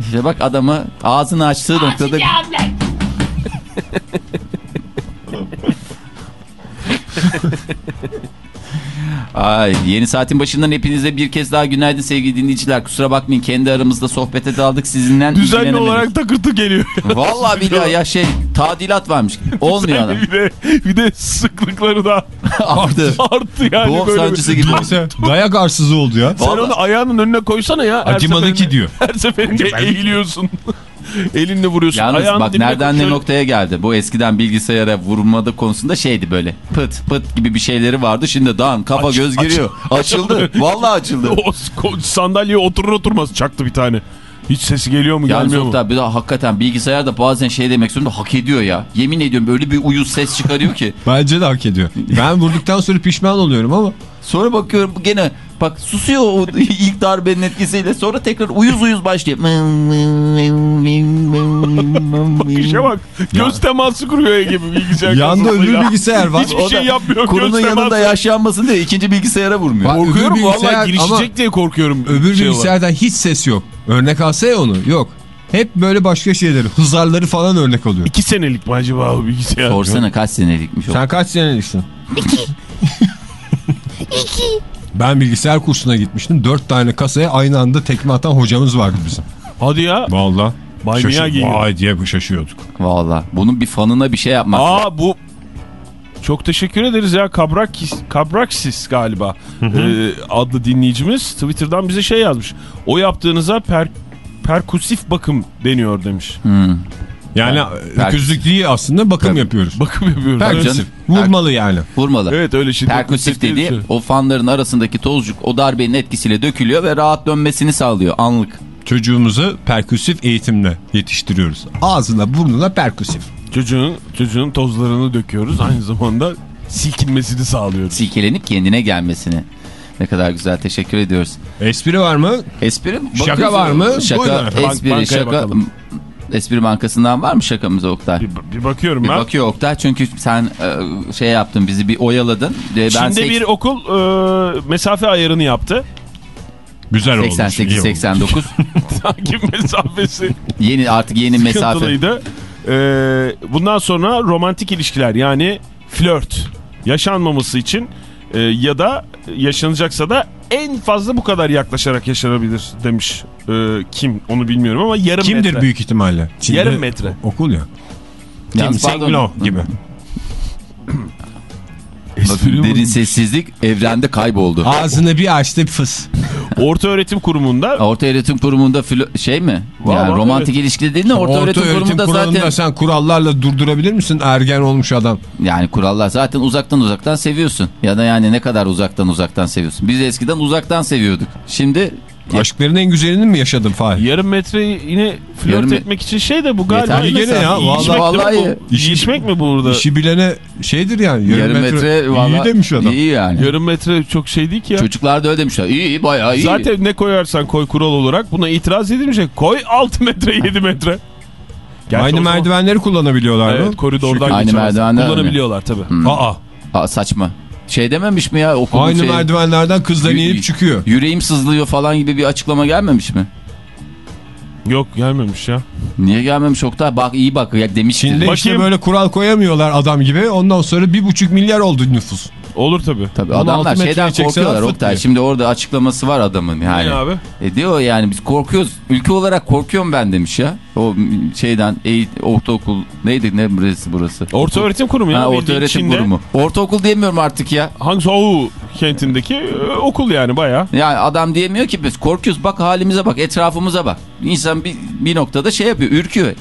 İşte bak adamı ağzını açtığı noktada... Ay yeni saatin başından hepinize bir kez daha günaydın sevgili dinleyiciler. Kusura bakmayın kendi aramızda sohbete daldık sizinle. Düzenli olarak takırtı geliyor. Vallahi billahi ya şey tadilat varmış. Olmuyor adam. bir de, bir de sıklıkları da Arttı. arttı yani. Doğum sancısı gibi. Mesela dayak arsızı oldu ya. Sen Vallahi- onu ayağının önüne koysana ya. Acımadı ki diyor. Her seferinde eğiliyorsun. Elinle vuruyorsun. Yalnız bak nereden ne noktaya geldi. Bu eskiden bilgisayara vurulmada konusunda şeydi böyle. Pıt pıt gibi bir şeyleri vardı. Şimdi dan kafa Aç- göz giriyor. açıldı. açıldı. Vallahi açıldı. O sandalyeye oturur oturmaz çaktı bir tane. Hiç sesi geliyor mu Yalnız gelmiyor mu? Bir daha hakikaten bilgisayar da bazen şey demek zorunda hak ediyor ya. Yemin ediyorum böyle bir uyuz ses çıkarıyor ki. Bence de hak ediyor. Ben vurduktan sonra pişman oluyorum ama Sonra bakıyorum gene bak susuyor o ilk darbenin etkisiyle sonra tekrar uyuz uyuz başlıyor. İşe bak. Göz teması kuruyor gibi bilgisayar yanda kasasıyla. öbür bilgisayar var. Hiçbir O şey yapmıyor. Kurunun yanında yaşlanmasın diye ikinci bilgisayara vurmuyor. Bak, Korkuyorum vallahi girişecek diye korkuyorum. öbür şey olarak. bilgisayardan hiç ses yok. Örnek alsa ya onu. Yok. Hep böyle başka şeyleri, hızarları falan örnek alıyor. İki senelik mi acaba o bilgisayar? Sorsana kaç senelikmiş o. Sen kaç seneliksin? Ben bilgisayar kursuna gitmiştim. Dört tane kasaya aynı anda tekme atan hocamız vardı bizim. Hadi ya. Valla. Bay Miyagi. Vay diye şaşıyorduk. Valla bunun bir fanına bir şey yapmak. Aa bu çok teşekkür ederiz ya Kabrakis, Kabraksis galiba ee, adlı dinleyicimiz Twitter'dan bize şey yazmış. O yaptığınıza per, perkusif bakım deniyor demiş. Hmm. Yani öküzlük değil aslında bakım Tabii. yapıyoruz. Bakım yapıyoruz. Perkusif. canım. Vurmalı yani. Vurmalı. Evet öyle şey. Perkusif dediği o fanların arasındaki tozcuk o darbenin etkisiyle dökülüyor ve rahat dönmesini sağlıyor anlık. Çocuğumuzu perkusif eğitimle yetiştiriyoruz. Ağzına burnuna perkusif. Çocuğun, çocuğun tozlarını döküyoruz. Aynı zamanda silkinmesini sağlıyoruz. Silkelenip kendine gelmesini. Ne kadar güzel teşekkür ediyoruz. Espri var mı? Espri Şaka var mı? Şaka, Buyurun. Bank- espri, bankaya şaka. bakalım. Espri bankasından var mı şakamıza Oktay? Bir, bir bakıyorum Bir ben. bakıyor Oktay çünkü sen e, şey yaptın bizi bir oyaladın. E, Ben Çin'de bir okul e, mesafe ayarını yaptı. Güzel olmuş. iyi olmuş. 88-89 Takip mesafesi yeni artık yeni mesafe. sıkıntılıydı. E, bundan sonra romantik ilişkiler yani flört yaşanmaması için e, ya da yaşanacaksa da en fazla bu kadar yaklaşarak yaşanabilir demiş. E, kim onu bilmiyorum ama yarım Kimdir metre. büyük ihtimalle? Çin'de Yarım metre. Okul ya. Kim? Senglo gibi. Bakın derin sessizlik evrende kayboldu. Ağzını bir açtı fıs. Orta öğretim kurumunda Orta öğretim kurumunda şey mi? Vallahi yani romantik ilişki değil de orta, öğretim, kurumunda kuralında zaten sen kurallarla durdurabilir misin ergen olmuş adam? yani kurallar zaten uzaktan uzaktan seviyorsun. Ya da yani ne kadar uzaktan uzaktan seviyorsun. Biz eskiden uzaktan seviyorduk. Şimdi Aşkların en güzelini mi yaşadın Fahir? yarım metre yine flört Yarım- etmek için şey de bu galiba. Yeterli gene ya, vallahi- mi vallahi- bu? İyişmek mi burada? İşi bilene şeydir yani. Yarım, yarım metre, valla iyi demiş adam. iyi yani. Yarım metre çok şey değil ki ya. Çocuklar da öyle demişler. İyi iyi bayağı iyi. Zaten ne koyarsan koy kural olarak buna itiraz edilmeyecek. Koy 6 metre 7 metre. Gerçi Aynı zaman- merdivenleri kullanabiliyorlar mı? Evet koridordan Aynı merdivenler Kullanabiliyorlar tabii. Aa, Aa, saçma. Şey dememiş mi ya okulun aynı şey, merdivenlerden kızlar Yü- inip çıkıyor. yüreğim sızlıyor falan gibi bir açıklama gelmemiş mi? Yok gelmemiş ya. Niye gelmemiş Oktay? Bak iyi bak ya demiştir. Şimdi işte böyle kural koyamıyorlar adam gibi. Ondan sonra bir buçuk milyar oldu nüfus. Olur tabii. Tabii 16 adamlar şeyden korkuyorlar Oktay. diye. Şimdi orada açıklaması var adamın yani. Ne abi? E diyor yani biz korkuyoruz. Ülke olarak korkuyorum ben demiş ya. O şeyden eğit ortaokul neydi ne burası burası? Orta öğretim kurumu ya. Ha, orta öğretim Çin'de. kurumu. Ortaokul diyemiyorum artık ya. Hangzhou kentindeki e, okul yani baya. Yani adam diyemiyor ki biz korkuyoruz bak halimize bak etrafımıza bak. İnsan bir, bir noktada şey yapıyor ürküyor.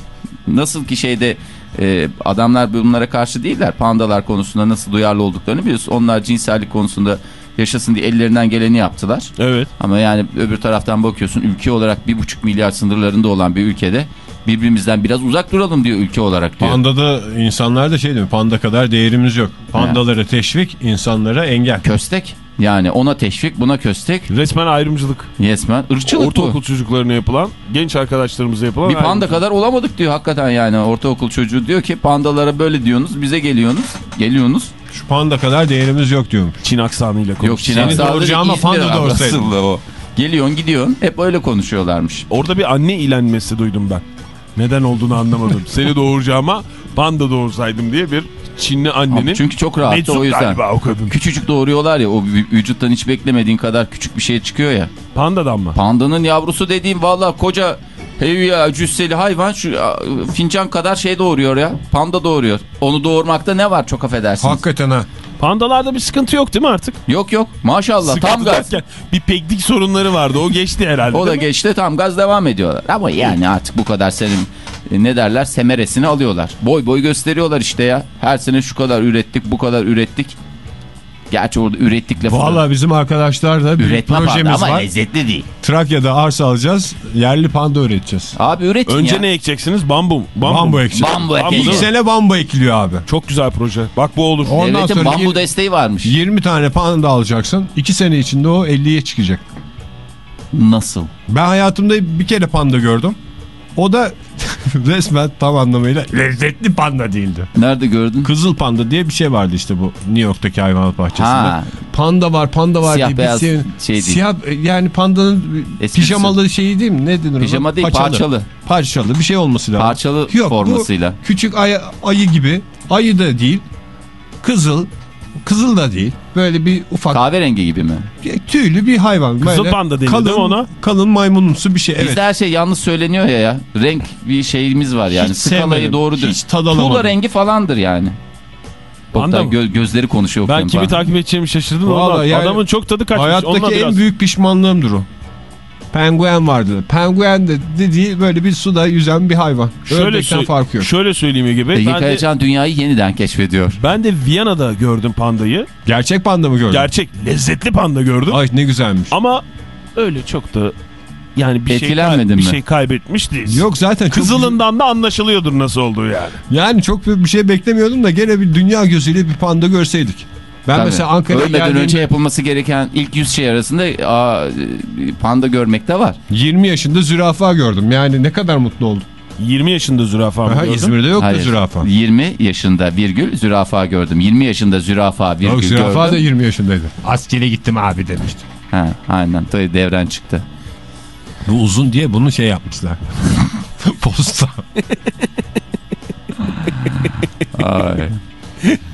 Nasıl ki şeyde e, adamlar bunlara karşı değiller. Pandalar konusunda nasıl duyarlı olduklarını biliyorsun. Onlar cinsellik konusunda yaşasın diye ellerinden geleni yaptılar. Evet. Ama yani öbür taraftan bakıyorsun ülke olarak bir buçuk milyar sınırlarında olan bir ülkede birbirimizden biraz uzak duralım diyor ülke olarak diyor. Pandada insanlar da şey diyor. Panda kadar değerimiz yok. Pandalara teşvik, insanlara engel. Köstek yani ona teşvik buna köstek Resmen ayrımcılık. yesmen ırkçılık Ortaokul bu. çocuklarına yapılan, genç arkadaşlarımıza yapılan Bir panda kadar olamadık diyor hakikaten yani ortaokul çocuğu diyor ki pandalara böyle diyorsunuz bize geliyorsunuz geliyorsunuz. Şu panda kadar değerimiz yok diyormuş. Çin aksanıyla konuş. Yok Çin Seni aksanı doğuracağıma İzmir panda doğursaydım. aslında o. Geliyorsun gidiyorsun hep öyle konuşuyorlarmış. Orada bir anne ilenmesi duydum ben. Neden olduğunu anlamadım. Seni doğuracağıma panda doğursaydım diye bir Çinli annenin Abi çünkü çok rahat meczup o yüzden. galiba o kadın. Küçücük doğuruyorlar ya o vü- vücuttan hiç beklemediğin kadar küçük bir şey çıkıyor ya. Pandadan mı? Pandanın yavrusu dediğim valla koca heyya cüsseli hayvan şu fincan kadar şey doğuruyor ya. Panda doğuruyor. Onu doğurmakta ne var çok affedersiniz. Hakikaten ha. Pandalarda bir sıkıntı yok değil mi artık? Yok yok maşallah tam Sıkıntı gaz. derken bir peklik sorunları vardı. O geçti herhalde. O da mi? geçti tam gaz devam ediyorlar. Ama yani artık bu kadar senin e, ne derler semeresini alıyorlar. Boy boy gösteriyorlar işte ya. Her sene şu kadar ürettik bu kadar ürettik. Gerçi orada ürettik lafı Valla bizim arkadaşlar da bir üretme projemiz ama var. lezzetli değil. Trakya'da arsa alacağız. Yerli panda üreteceğiz. Abi üretin Önce ya. ne ekeceksiniz? Bambu. mu? Bambu. Bambu ekeceğiz. Bambu ekeceğiz. İlk sene bambu ekiliyor abi. Çok güzel proje. Bak bu olur. Ondan Devletin sonra bambu desteği varmış. 20 tane panda alacaksın. 2 sene içinde o 50'ye çıkacak. Nasıl? Ben hayatımda bir kere panda gördüm. O da resmen tam anlamıyla lezzetli panda değildi. Nerede gördün? Kızıl panda diye bir şey vardı işte bu New York'taki hayvanat bahçesinde. Ha. Panda var, panda var Siyah diye beyaz bir şey. şey değil. Siyah yani pandanın Esprisi. pijamalı şeyi değil mi? Ne denir ona? Pijama değil, parçalı. Parçalı bir şey olması lazım. Parçalı Yok, formasıyla. küçük ayı, ayı gibi. Ayı da değil. Kızıl. Kızıl da değil. Böyle bir ufak Kahverengi gibi mi? tüylü bir hayvan. Kızıl Böyle panda deniyor kalın, değil mi ona? Kalın maymunumsu bir şey. Evet. Bizde her şey yanlış söyleniyor ya ya. Renk bir şeyimiz var yani. Hiç Skalayı sevmedim. doğrudur. Hiç tad alamadım. Tuğla rengi falandır yani. Panda gö- gözleri konuşuyor. Ben kimi falan. takip edeceğimi şaşırdım. Vallahi yani Adamın çok tadı kaçmış. Onunla Hayattaki en biraz... büyük pişmanlığımdır o. Penguen vardı. Penguen de dediği böyle bir suda yüzen bir hayvan. Şöyle, Ördekten sö- farkı yok. şöyle söyleyeyim gibi. Ege Ben de, Kayacan dünyayı yeniden keşfediyor. ben de Viyana'da gördüm pandayı. Gerçek panda mı gördün? Gerçek lezzetli panda gördüm. Ay ne güzelmiş. Ama öyle çok da yani bir şey, bir mi? şey kaybetmiş değiliz. Yok zaten çok Kızılından da anlaşılıyordur nasıl olduğu yani. Yani çok bir şey beklemiyordum da gene bir dünya gözüyle bir panda görseydik. Ben Tabii. mesela Ankara'ya Ölmeden önce yapılması gereken ilk 100 şey arasında aa, panda görmek de var. 20 yaşında zürafa gördüm. Yani ne kadar mutlu oldum. 20 yaşında zürafa mı Aha, gördün? İzmir'de yoktu Hayır. zürafa. 20 yaşında virgül zürafa gördüm. 20 yaşında zürafa virgül Yok zürafa da gördüm. 20 yaşındaydı. Askere gittim abi demişti. Ha, aynen tabii devren çıktı. Bu uzun diye bunu şey yapmışlar. Posta. Ay.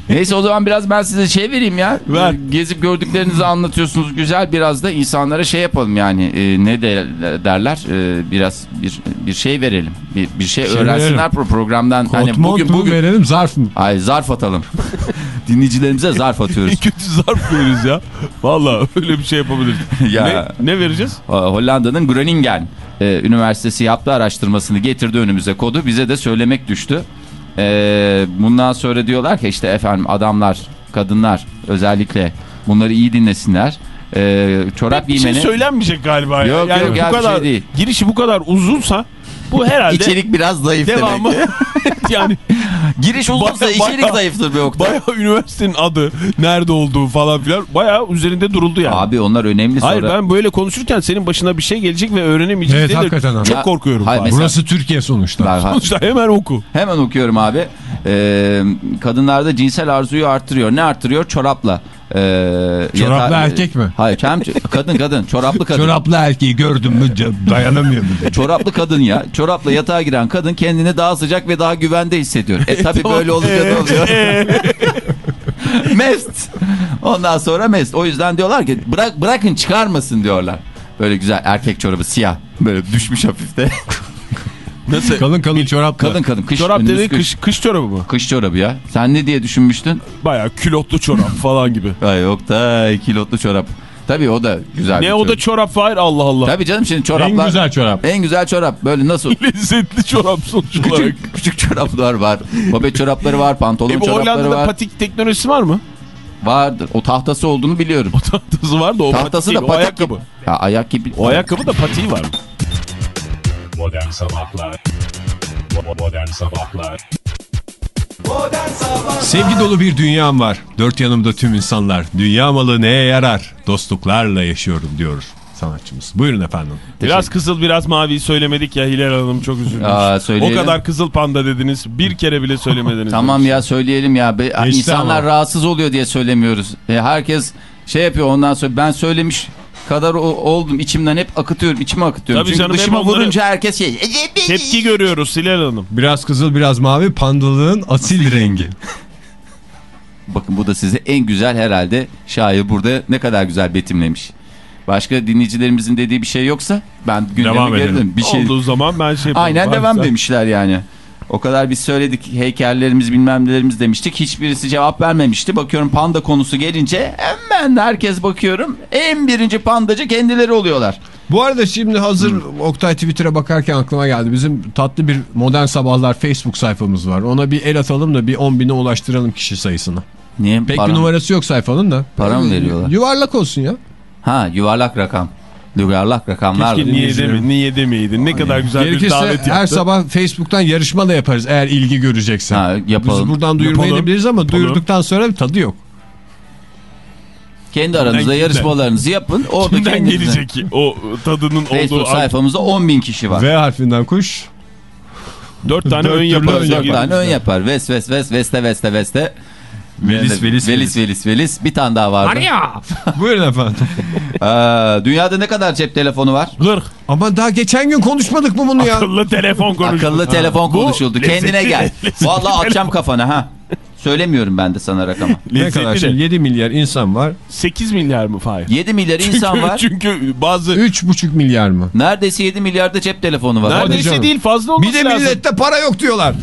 Neyse o zaman biraz ben size şey vereyim ya. Ver. Gezip gördüklerinizi anlatıyorsunuz güzel. Biraz da insanlara şey yapalım yani e, ne de, derler e, biraz bir bir şey verelim. Bir, bir şey, Şey öğrensinler verelim. pro programdan. Kot hani bugün bugün verelim zarf mı? ay zarf atalım. Dinleyicilerimize zarf atıyoruz. kötü zarf veririz ya. Valla öyle bir şey yapabiliriz. Ya. Ne, ne vereceğiz? Hollanda'nın Groningen e, Üniversitesi yaptığı araştırmasını getirdi önümüze kodu. Bize de söylemek düştü. E, bundan sonra diyorlar ki işte efendim adamlar, kadınlar özellikle bunları iyi dinlesinler. E, çorap Bir şey giymeni söylenmeyecek galiba. ya. Yok, yani yok bu ya, bir kadar şey değil. girişi bu kadar uzunsa bu herhalde içerik biraz zayıf devamı demek. yani Giriş uzunsa Baya- içerik baya- zayıftır be Oktay. bayağı üniversitenin adı, nerede olduğu falan filan bayağı üzerinde duruldu yani. Abi onlar önemli sonra. Hayır ben böyle konuşurken senin başına bir şey gelecek ve öğrenemeyeceğiz Evet, diye de hakikaten abi. çok Ya, korkuyorum. hayır, mesela- Burası Türkiye sonuçta. Ha- Sonuçta hemen oku. Hemen okuyorum abi. Ee, kadınlarda cinsel arzuyu artırıyor. Ne artırıyor? Çorapla. Ee, Çoraplı yata- erkek mi? Hayır. Hem kadın kadın. Çoraplı kadın. Çoraplı erkeği gördüm mü dayanamıyor mu? Çoraplı kadın ya. Çorapla yatağa giren kadın kendini daha sıcak ve daha güvende hissediyor. E tabi böyle olunca Ee, oluyor? mest. Ondan sonra mest. O yüzden diyorlar ki bırak bırakın çıkarmasın diyorlar. Böyle güzel erkek çorabı siyah. Böyle düşmüş hafifte. Nasıl? Kalın kalın çoraplı. kadın kadın. Kış, Çorap dediğin kış. kış, kış çorabı mı? Kış çorabı ya. Sen ne diye düşünmüştün? Bayağı külotlu çorap falan gibi. Ay yok da kilotlu çorap. Tabii o da güzel. bir ne o da çorap. Fahir Allah Allah. Tabii canım şimdi çoraplar. En güzel çorap. En güzel çorap. Böyle nasıl? Lezzetli çorap sonuç olarak. küçük, küçük çoraplar var. Babet çorapları var. Pantolon E bu çorapları Hollanda'da var. patik teknolojisi var mı? Vardır. O tahtası olduğunu biliyorum. O tahtası var da o Tahtası patik da değil, o patik ayakkabı. gibi. Ha, ayak gibi. O ayakkabı da patiği var. Modern Sabahlar Bo- Modern Sabahlar Sevgi dolu bir dünyam var. Dört yanımda tüm insanlar. Dünya malı neye yarar? Dostluklarla yaşıyorum diyor sanatçımız. Buyurun efendim. Biraz kızıl biraz mavi söylemedik ya Hilal Hanım çok üzülmüş. Aa, o kadar kızıl panda dediniz. Bir kere bile söylemediniz. Tamam ya söyleyelim ya. Be, insanlar ama. rahatsız oluyor diye söylemiyoruz. E, herkes şey yapıyor ondan sonra ben söylemiş kadar o- oldum içimden hep akıtıyorum içime akıtıyorum. Tabii Çünkü canım, dışıma vurunca herkes şey. Tepki görüyoruz Hilal Hanım. Biraz kızıl biraz mavi pandalığın asil rengi. Bakın bu da size en güzel herhalde şair burada ne kadar güzel betimlemiş. Başka dinleyicilerimizin dediği bir şey yoksa ben gündeme Devam edelim. geldim. Bir şey Olduğu zaman ben şey Aynen Varsa- devam demişler yani. O kadar biz söyledik heykellerimiz bilmem nelerimiz demiştik. Hiçbirisi cevap vermemişti. Bakıyorum panda konusu gelince hemen herkes bakıyorum. En birinci pandacı kendileri oluyorlar. Bu arada şimdi hazır Oktay Twitter'a bakarken aklıma geldi. Bizim tatlı bir Modern Sabahlar Facebook sayfamız var. Ona bir el atalım da bir 10 bine ulaştıralım kişi sayısını. Niye? Pek Para bir numarası yok sayfanın da. Para mı veriyorlar? Yuvarlak olsun ya. Ha yuvarlak rakam. Yuvarlak rakamlar. Keşke niye, deme, niye demeydin. Ne kadar güzel bir Gerekirse davet yaptı. her sabah Facebook'tan yarışma da yaparız eğer ilgi görecekse. Ha, yapalım. Biz buradan duyurmayı Yapalım. da biliriz ama Yapalım. duyurduktan sonra tadı yok. Kendi aranızda Kimden- yarışmalarınızı yapın. Orada Kimden kendinize- gelecek o tadının Facebook olduğu sayfamızda 10 bin kişi var. V harfinden kuş. dört tane Dört ön yapar. Dört tane ön yapar. Ves ves ves veste veste veste. Velis, velis, velis velis velis. Bir tane daha vardı. Buyurun efendim. Aa, dünyada ne kadar cep telefonu var? Gırk. Ama daha geçen gün konuşmadık mı bunu ya? Akıllı telefon konuşuldu. Akıllı telefon Bu konuşuldu. Kendine lezzetli- gel. lezzetli Vallahi atacağım kafana ha. Söylemiyorum ben de sana rakamı. ne kadar şimdi 7 milyar insan var. 8 milyar mı Fahir? 7 milyar Çünkü, insan var. çünkü bazı 3,5 milyar mı? Neredeyse 7 milyarda cep telefonu var. Neredeyse değil fazla olması Bir de lazım. millette para yok diyorlar.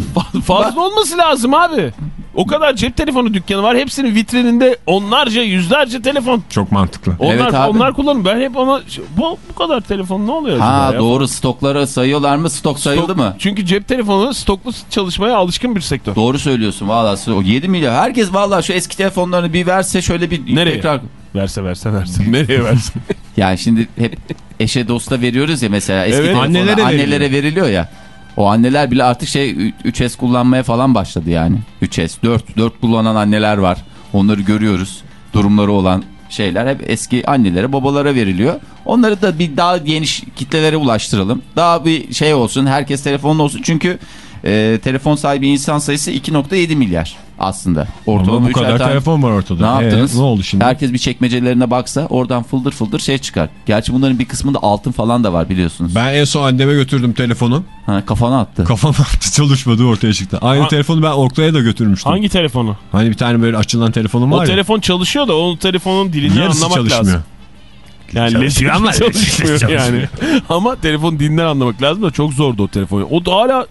Fazla olması lazım abi. O kadar cep telefonu dükkanı var. Hepsinin vitrininde onlarca yüzlerce telefon. Çok mantıklı. Onlar, Evet abi. onlar kullanın. Ben hep ona bu, bu kadar telefon ne oluyor Ha acaba ya? doğru stokları sayıyorlar mı? Stok sayıldı Stok- mı? Çünkü cep telefonu stoklu çalışmaya alışkın bir sektör. Doğru söylüyorsun valla. O 7 milyar. Herkes valla şu eski telefonlarını bir verse şöyle bir Nereye? tekrar. Verse verse verse. Nereye verse? Yani şimdi hep eşe dosta veriyoruz ya mesela. Eski Evet, annelere annelere, veriliyor ya. O anneler bile artık şey 3S kullanmaya falan başladı yani. 3S 4 4 kullanan anneler var. Onları görüyoruz. Durumları olan şeyler hep eski annelere babalara veriliyor. Onları da bir daha geniş kitlelere ulaştıralım. Daha bir şey olsun herkes telefonlu olsun. Çünkü e, telefon sahibi insan sayısı 2.7 milyar aslında. Ama Ortalama bu üçer kadar tane- telefon var ortada. Ne yaptınız? Ee, ne oldu şimdi? Herkes bir çekmecelerine baksa oradan fıldır fıldır şey çıkar. Gerçi bunların bir kısmında altın falan da var biliyorsunuz. Ben en son anneme götürdüm telefonu. Ha, kafana attı. Kafam attı çalışmadı ortaya çıktı. Aynı Ha- telefonu ben Oktay'a da götürmüştüm. Hangi telefonu? Hani bir tane böyle açılan telefonum var O ya. telefon çalışıyor da o telefonun dilini Yarısı anlamak çalışmıyor. lazım. Yani Çalışıyor ama çalışmıyor çalışmıyor. yani. ama telefon dilinden anlamak lazım da çok zordu o telefon. O da hala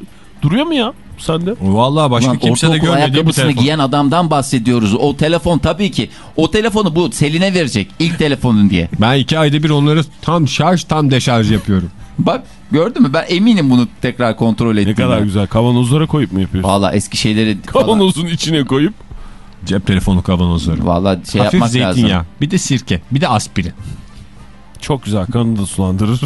duruyor mu ya sende? Vallahi başka Ulan kimse de bir ayakkabısını giyen adamdan bahsediyoruz. O telefon tabii ki. O telefonu bu Selin'e verecek. ilk telefonun diye. Ben iki ayda bir onları tam şarj tam deşarj yapıyorum. Bak gördün mü ben eminim bunu tekrar kontrol ettim. Ne kadar güzel. Kavanozlara koyup mu yapıyorsun? Valla eski şeyleri falan- Kavanozun içine koyup. Cep telefonu kavanozları. Valla şey Hafif yapmak zeytinyağı. lazım. Bir de sirke. Bir de aspirin. Çok güzel. Kanını da sulandırır.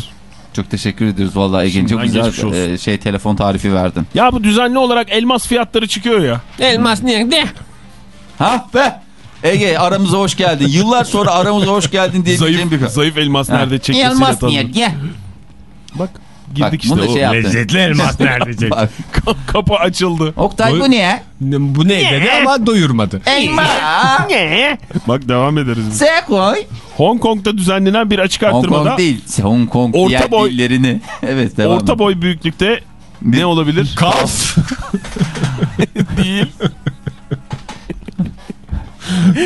Çok teşekkür ederiz valla Egen. Çok güzel e, şey telefon tarifi verdin. Ya bu düzenli olarak elmas fiyatları çıkıyor ya. Elmas niye? De. Ha be! Ege aramıza hoş geldin. Yıllar sonra aramıza hoş geldin diye Zayıf, zayıf elmas nerede çekmesiyle Elmas niye? tanınır. Gel. Bak girdik işte. o şey yaptı. Lezzetli elmas nerede? Bak, Kapı açıldı. Oktay Bu- bu ne? Bu ne dedi ama doyurmadı. Elma. Bak devam ederiz. biz. Se koy. Hong Kong'da düzenlenen bir açık Hong arttırmada Kong değil. Hong Kong Orta diğer boy- dillerini. evet devam orta boy büyüklükte ne olabilir? Kaf. değil.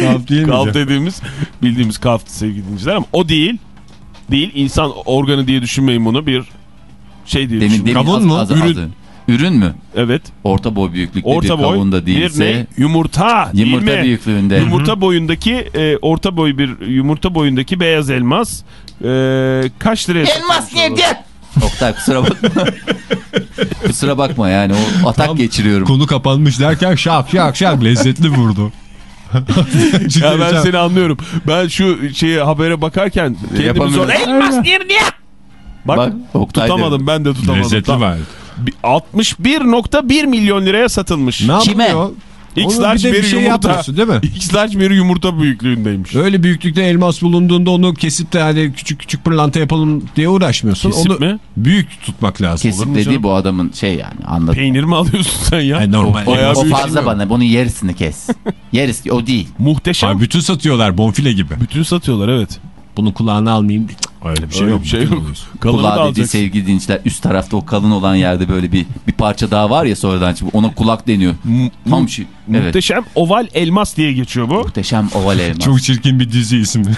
Kaf değil mi? Kalf dediğimiz bildiğimiz kalftı sevgili dinleyiciler ama o değil. Değil insan organı diye düşünmeyin bunu bir şey diye Demin, demin Kavun az- mu? az- Ürün. az- Ürün mü? Evet. Orta boy büyüklükte Orta bir boy kavun da bir değilse. ne? Yumurta, Yumurta değil mi? büyüklüğünde. Yumurta boyundaki e, orta boy bir yumurta boyundaki beyaz elmas e, kaç liraya satılmış olur? Oktay kusura bakma. kusura bakma yani o atak Tam geçiriyorum. Konu kapanmış derken şak şak şak lezzetli vurdu. Ya ben seni anlıyorum. Ben şu şeye habere bakarken kendimi zor elmas nerede? Bak, Bak Oktay tutamadım ben de tutamadım. Lezzetli var. Bir- 61.1 milyon liraya satılmış. Ne Kime? yapıyor? X large bir de bir bir şey yumurta. değil mi? X large bir yumurta büyüklüğündeymiş. Öyle büyüklükte elmas bulunduğunda onu kesip de hani küçük küçük pırlanta yapalım diye uğraşmıyorsun. Kesip onu mi? büyük tutmak lazım. Kesip dediği bu adamın şey yani anladın. Peynir mi alıyorsun sen ya? Yani normal. Bayağı O fazla bana bunun yarısını kes. Yarısı o değil. Muhteşem. Abi bütün satıyorlar bonfile gibi. Bütün satıyorlar evet. Bunu kulağına almayayım. Öyle bir şey Öyle yok. bir şey yok. Kalını Kulağı alacaksın. sevgili dinleyiciler üst tarafta o kalın olan yerde böyle bir bir parça daha var ya sonradan çıkıp ona kulak deniyor. Tam mu- şu. Evet. Muhteşem oval elmas diye geçiyor bu. Muhteşem oval elma. Çok çirkin bir dizi ismi.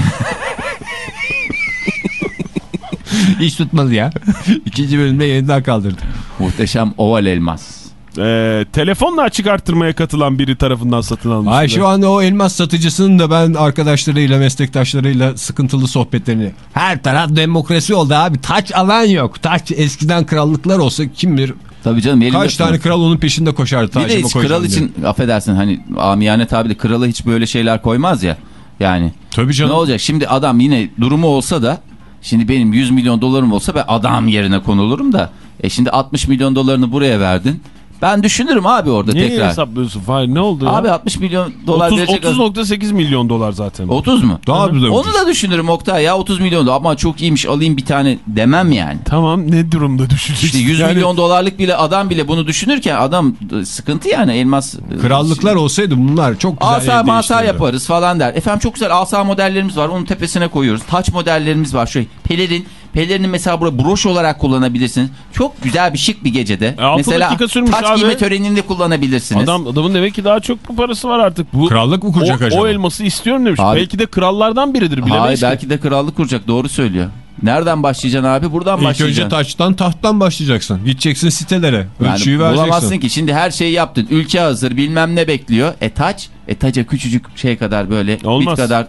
Hiç tutmadı ya. İkinci bölümde yeniden kaldırdı. Muhteşem oval elmas. Ee, telefonla açık arttırmaya katılan biri tarafından satın almış. Ay şu anda o elmas satıcısının da ben arkadaşlarıyla, meslektaşlarıyla sıkıntılı sohbetlerini. Her taraf demokrasi oldu abi. Taç alan yok. Taç eskiden krallıklar olsa kim bilir Tabii canım elinde kaç tane kral onun peşinde koşardı. Bir de hiç kral diye. için affedersin hani amiyane tabirle krala hiç böyle şeyler koymaz ya. Yani Tabii canım. ne olacak şimdi adam yine durumu olsa da şimdi benim 100 milyon dolarım olsa ben adam yerine konulurum da. E şimdi 60 milyon dolarını buraya verdin. Ben düşünürüm abi orada Niye tekrar. hesaplıyorsun Fahir ne oldu ya? Abi 60 milyon dolar 30 verecek. 30.8 milyon dolar zaten. 30 mu? Daha de Onu da düşünürüm Oktay ya 30 milyon dolar ama çok iyiymiş alayım bir tane demem yani. Tamam ne durumda düşeceksin? İşte 100 Yani milyon dolarlık bile adam bile bunu düşünürken adam e, sıkıntı yani elmas. e, Krallıklar olsaydı bunlar çok güzel Asa masa yaparız falan der. Efendim çok güzel asa modellerimiz var. Onun tepesine koyuyoruz. Taç modellerimiz var. Şöyle pelerin. Pelerini mesela burada broş olarak kullanabilirsiniz. Çok güzel bir şık bir gecede. E, mesela dakika sürmüş taç abi. giyme töreninde kullanabilirsiniz. Adam, adamın demek ki daha çok bu parası var artık. Bu, Krallık mı kuracak o, acaba? o elması istiyorum demiş. Abi- Belki de krallardan biridir Hayır bilemeyiz ki. belki de krallık kuracak doğru söylüyor. Nereden başlayacaksın abi? Buradan İlk önce başlayacaksın. taçtan tahttan başlayacaksın. Gideceksin sitelere. Ölçüyü Yani vereceksin. bulamazsın ki. Şimdi her şeyi yaptın. Ülke hazır bilmem ne bekliyor. E taç. E taca küçücük şey kadar böyle. Olmaz. Bit kadar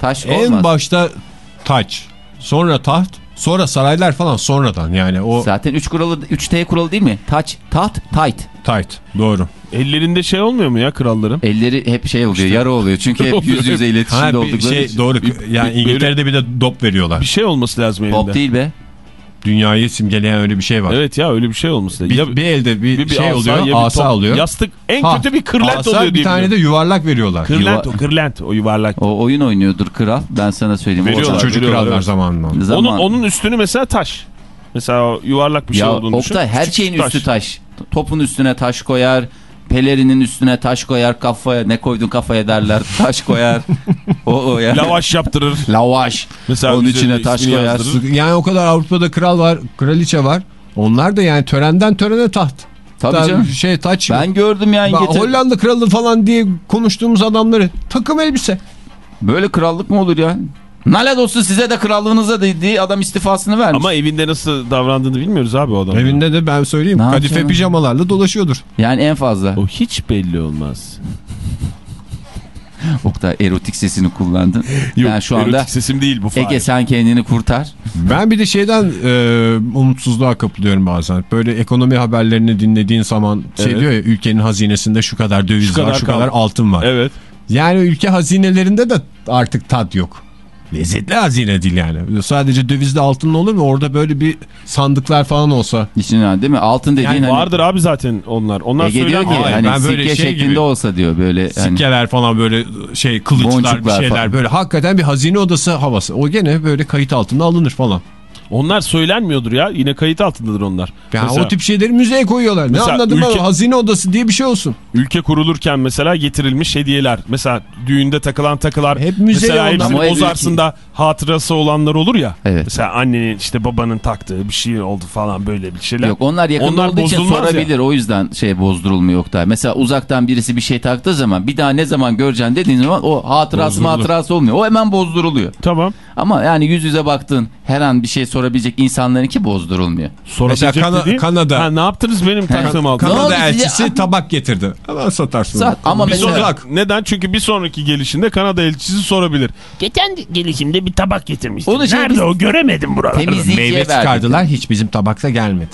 taş En olmaz. başta taç. Sonra taht. Sonra saraylar falan sonradan yani o Zaten 3 kuralı 3T kuralı değil mi? Taç, taht, tight. tight. Doğru. Ellerinde şey olmuyor mu ya kralların? Elleri hep şey oluyor, yara oluyor. Çünkü hep yüz yüze Ha, iletişimde bir oldukları şey için. doğru. Yani İngiltere'de bir de dop veriyorlar. Bir şey olması lazım elinde. Pop değil be. Dünyayı simgeleyen öyle bir şey var. Evet ya öyle bir şey olması. Bir, Ya bir elde bir, bir- bir şey asa, oluyor, bir asa top, oluyor. Yastık en Ha, kötü bir kırlent asa, oluyor bir tane de yuvarlak veriyorlar. Kırlent o kırlent o yuvarlak. O oyun oynuyordur kral. Ben sana söyleyeyim. Veriyorlar, O- Çocuk krallar evet. zamanında. Zaman... Onun, onun üstünü mesela taş. Mesela o yuvarlak bir şey ya olduğunu düşün. Oktay her Küçük şeyin üstü taş. Topun üstüne taş koyar. Pelerinin üstüne taş koyar. Kafaya ne koydun kafaya derler. Taş koyar. o o ya. Lavaş yaptırır. Lavaş. Mesela Onun içine taş koyar. yazdırır. Yani o kadar Avrupa'da kral var, kraliçe var. Onlar da yani törenden törene taht. Tabii Daha canım. Şey taç. Ben gördüm ya Ben. Hollanda kralı falan diye konuştuğumuz adamları takım elbise. Böyle krallık mı olur ya? Nalet olsun size de krallığınıza da diye adam istifasını vermiş. Ama evinde nasıl davrandığını bilmiyoruz abi o adam. Evinde de ben söyleyeyim Ne kadife pijamalarla dolaşıyordur. Yani en fazla. O hiç belli olmaz. Oktay erotik sesini kullandın. yani şu anda erotik sesim değil bu Ege Fahir. sen kendini kurtar. Ben bir de şeyden e, umutsuzluğa kapılıyorum bazen. Böyle ekonomi haberlerini dinlediğin zaman şey Evet. diyor ya ülkenin hazinesinde şu kadar döviz Şu kadar var, şu kal- kadar altın var. Evet. Yani ülke hazinelerinde de artık tat yok. Lezzetli hazine değil yani. Sadece dövizli altın olur mu? Orada böyle bir sandıklar falan olsa. İçine değil mi? Altın dediğin Yani hani vardır abi zaten onlar. Onlar Ege diyor söyler ki ki. Hayır, hani ben böyle sikke şey şeklinde gibi- olsa diyor böyle. Hani, Sikkeler falan böyle şey kılıçlar Boncuklar bir şeyler falan. böyle hakikaten bir hazine odası havası. O gene böyle kayıt altında alınır falan. Onlar söylenmiyordur ya. Yine kayıt altındadır onlar. Yani Mesela o tip şeyleri müzeye koyuyorlar. Ne anladım ülke- ben hazine odası diye bir şey olsun. ülke kurulurken mesela getirilmiş hediyeler. Mesela düğünde takılan takılar. Hep müzeye Mesela onlar. hepsini Ama bozarsın da hatırası olanlar olur ya. Evet. Mesela annenin işte babanın taktığı bir şey oldu falan böyle bir şeyler. Yok onlar yakında Onlar olduğu için bozulmaz ya. sorabilir. O yüzden şey bozdurulmuyor Oktay. Mesela uzaktan birisi bir şey taktığı zaman bir daha ne zaman göreceksin dediğin zaman o hatırası Bozulur. hatırası olmuyor. O hemen bozduruluyor. Tamam. Ama yani yüz yüze baktığın her an bir şey sorabilecek insanlarınki bozdurulmuyor. Sorabilecek Mesela Kana- dediği- Kanada- Ha, ne yaptınız benim taktığım altın? Ne oldu Kanada size? elçisi tabak getirdi. Hemen satarsın. Sat- ama Bir mesela- sonraki- neden? Çünkü bir sonraki gelişinde Kanada elçisi sorabilir. Geçen gelişimde bir tabak getirmiştim. Onu şey Nerede biz- o göremedim buralarda. Temizleyiciye Meyve verdik. çıkardılar hiç bizim tabakta gelmedi.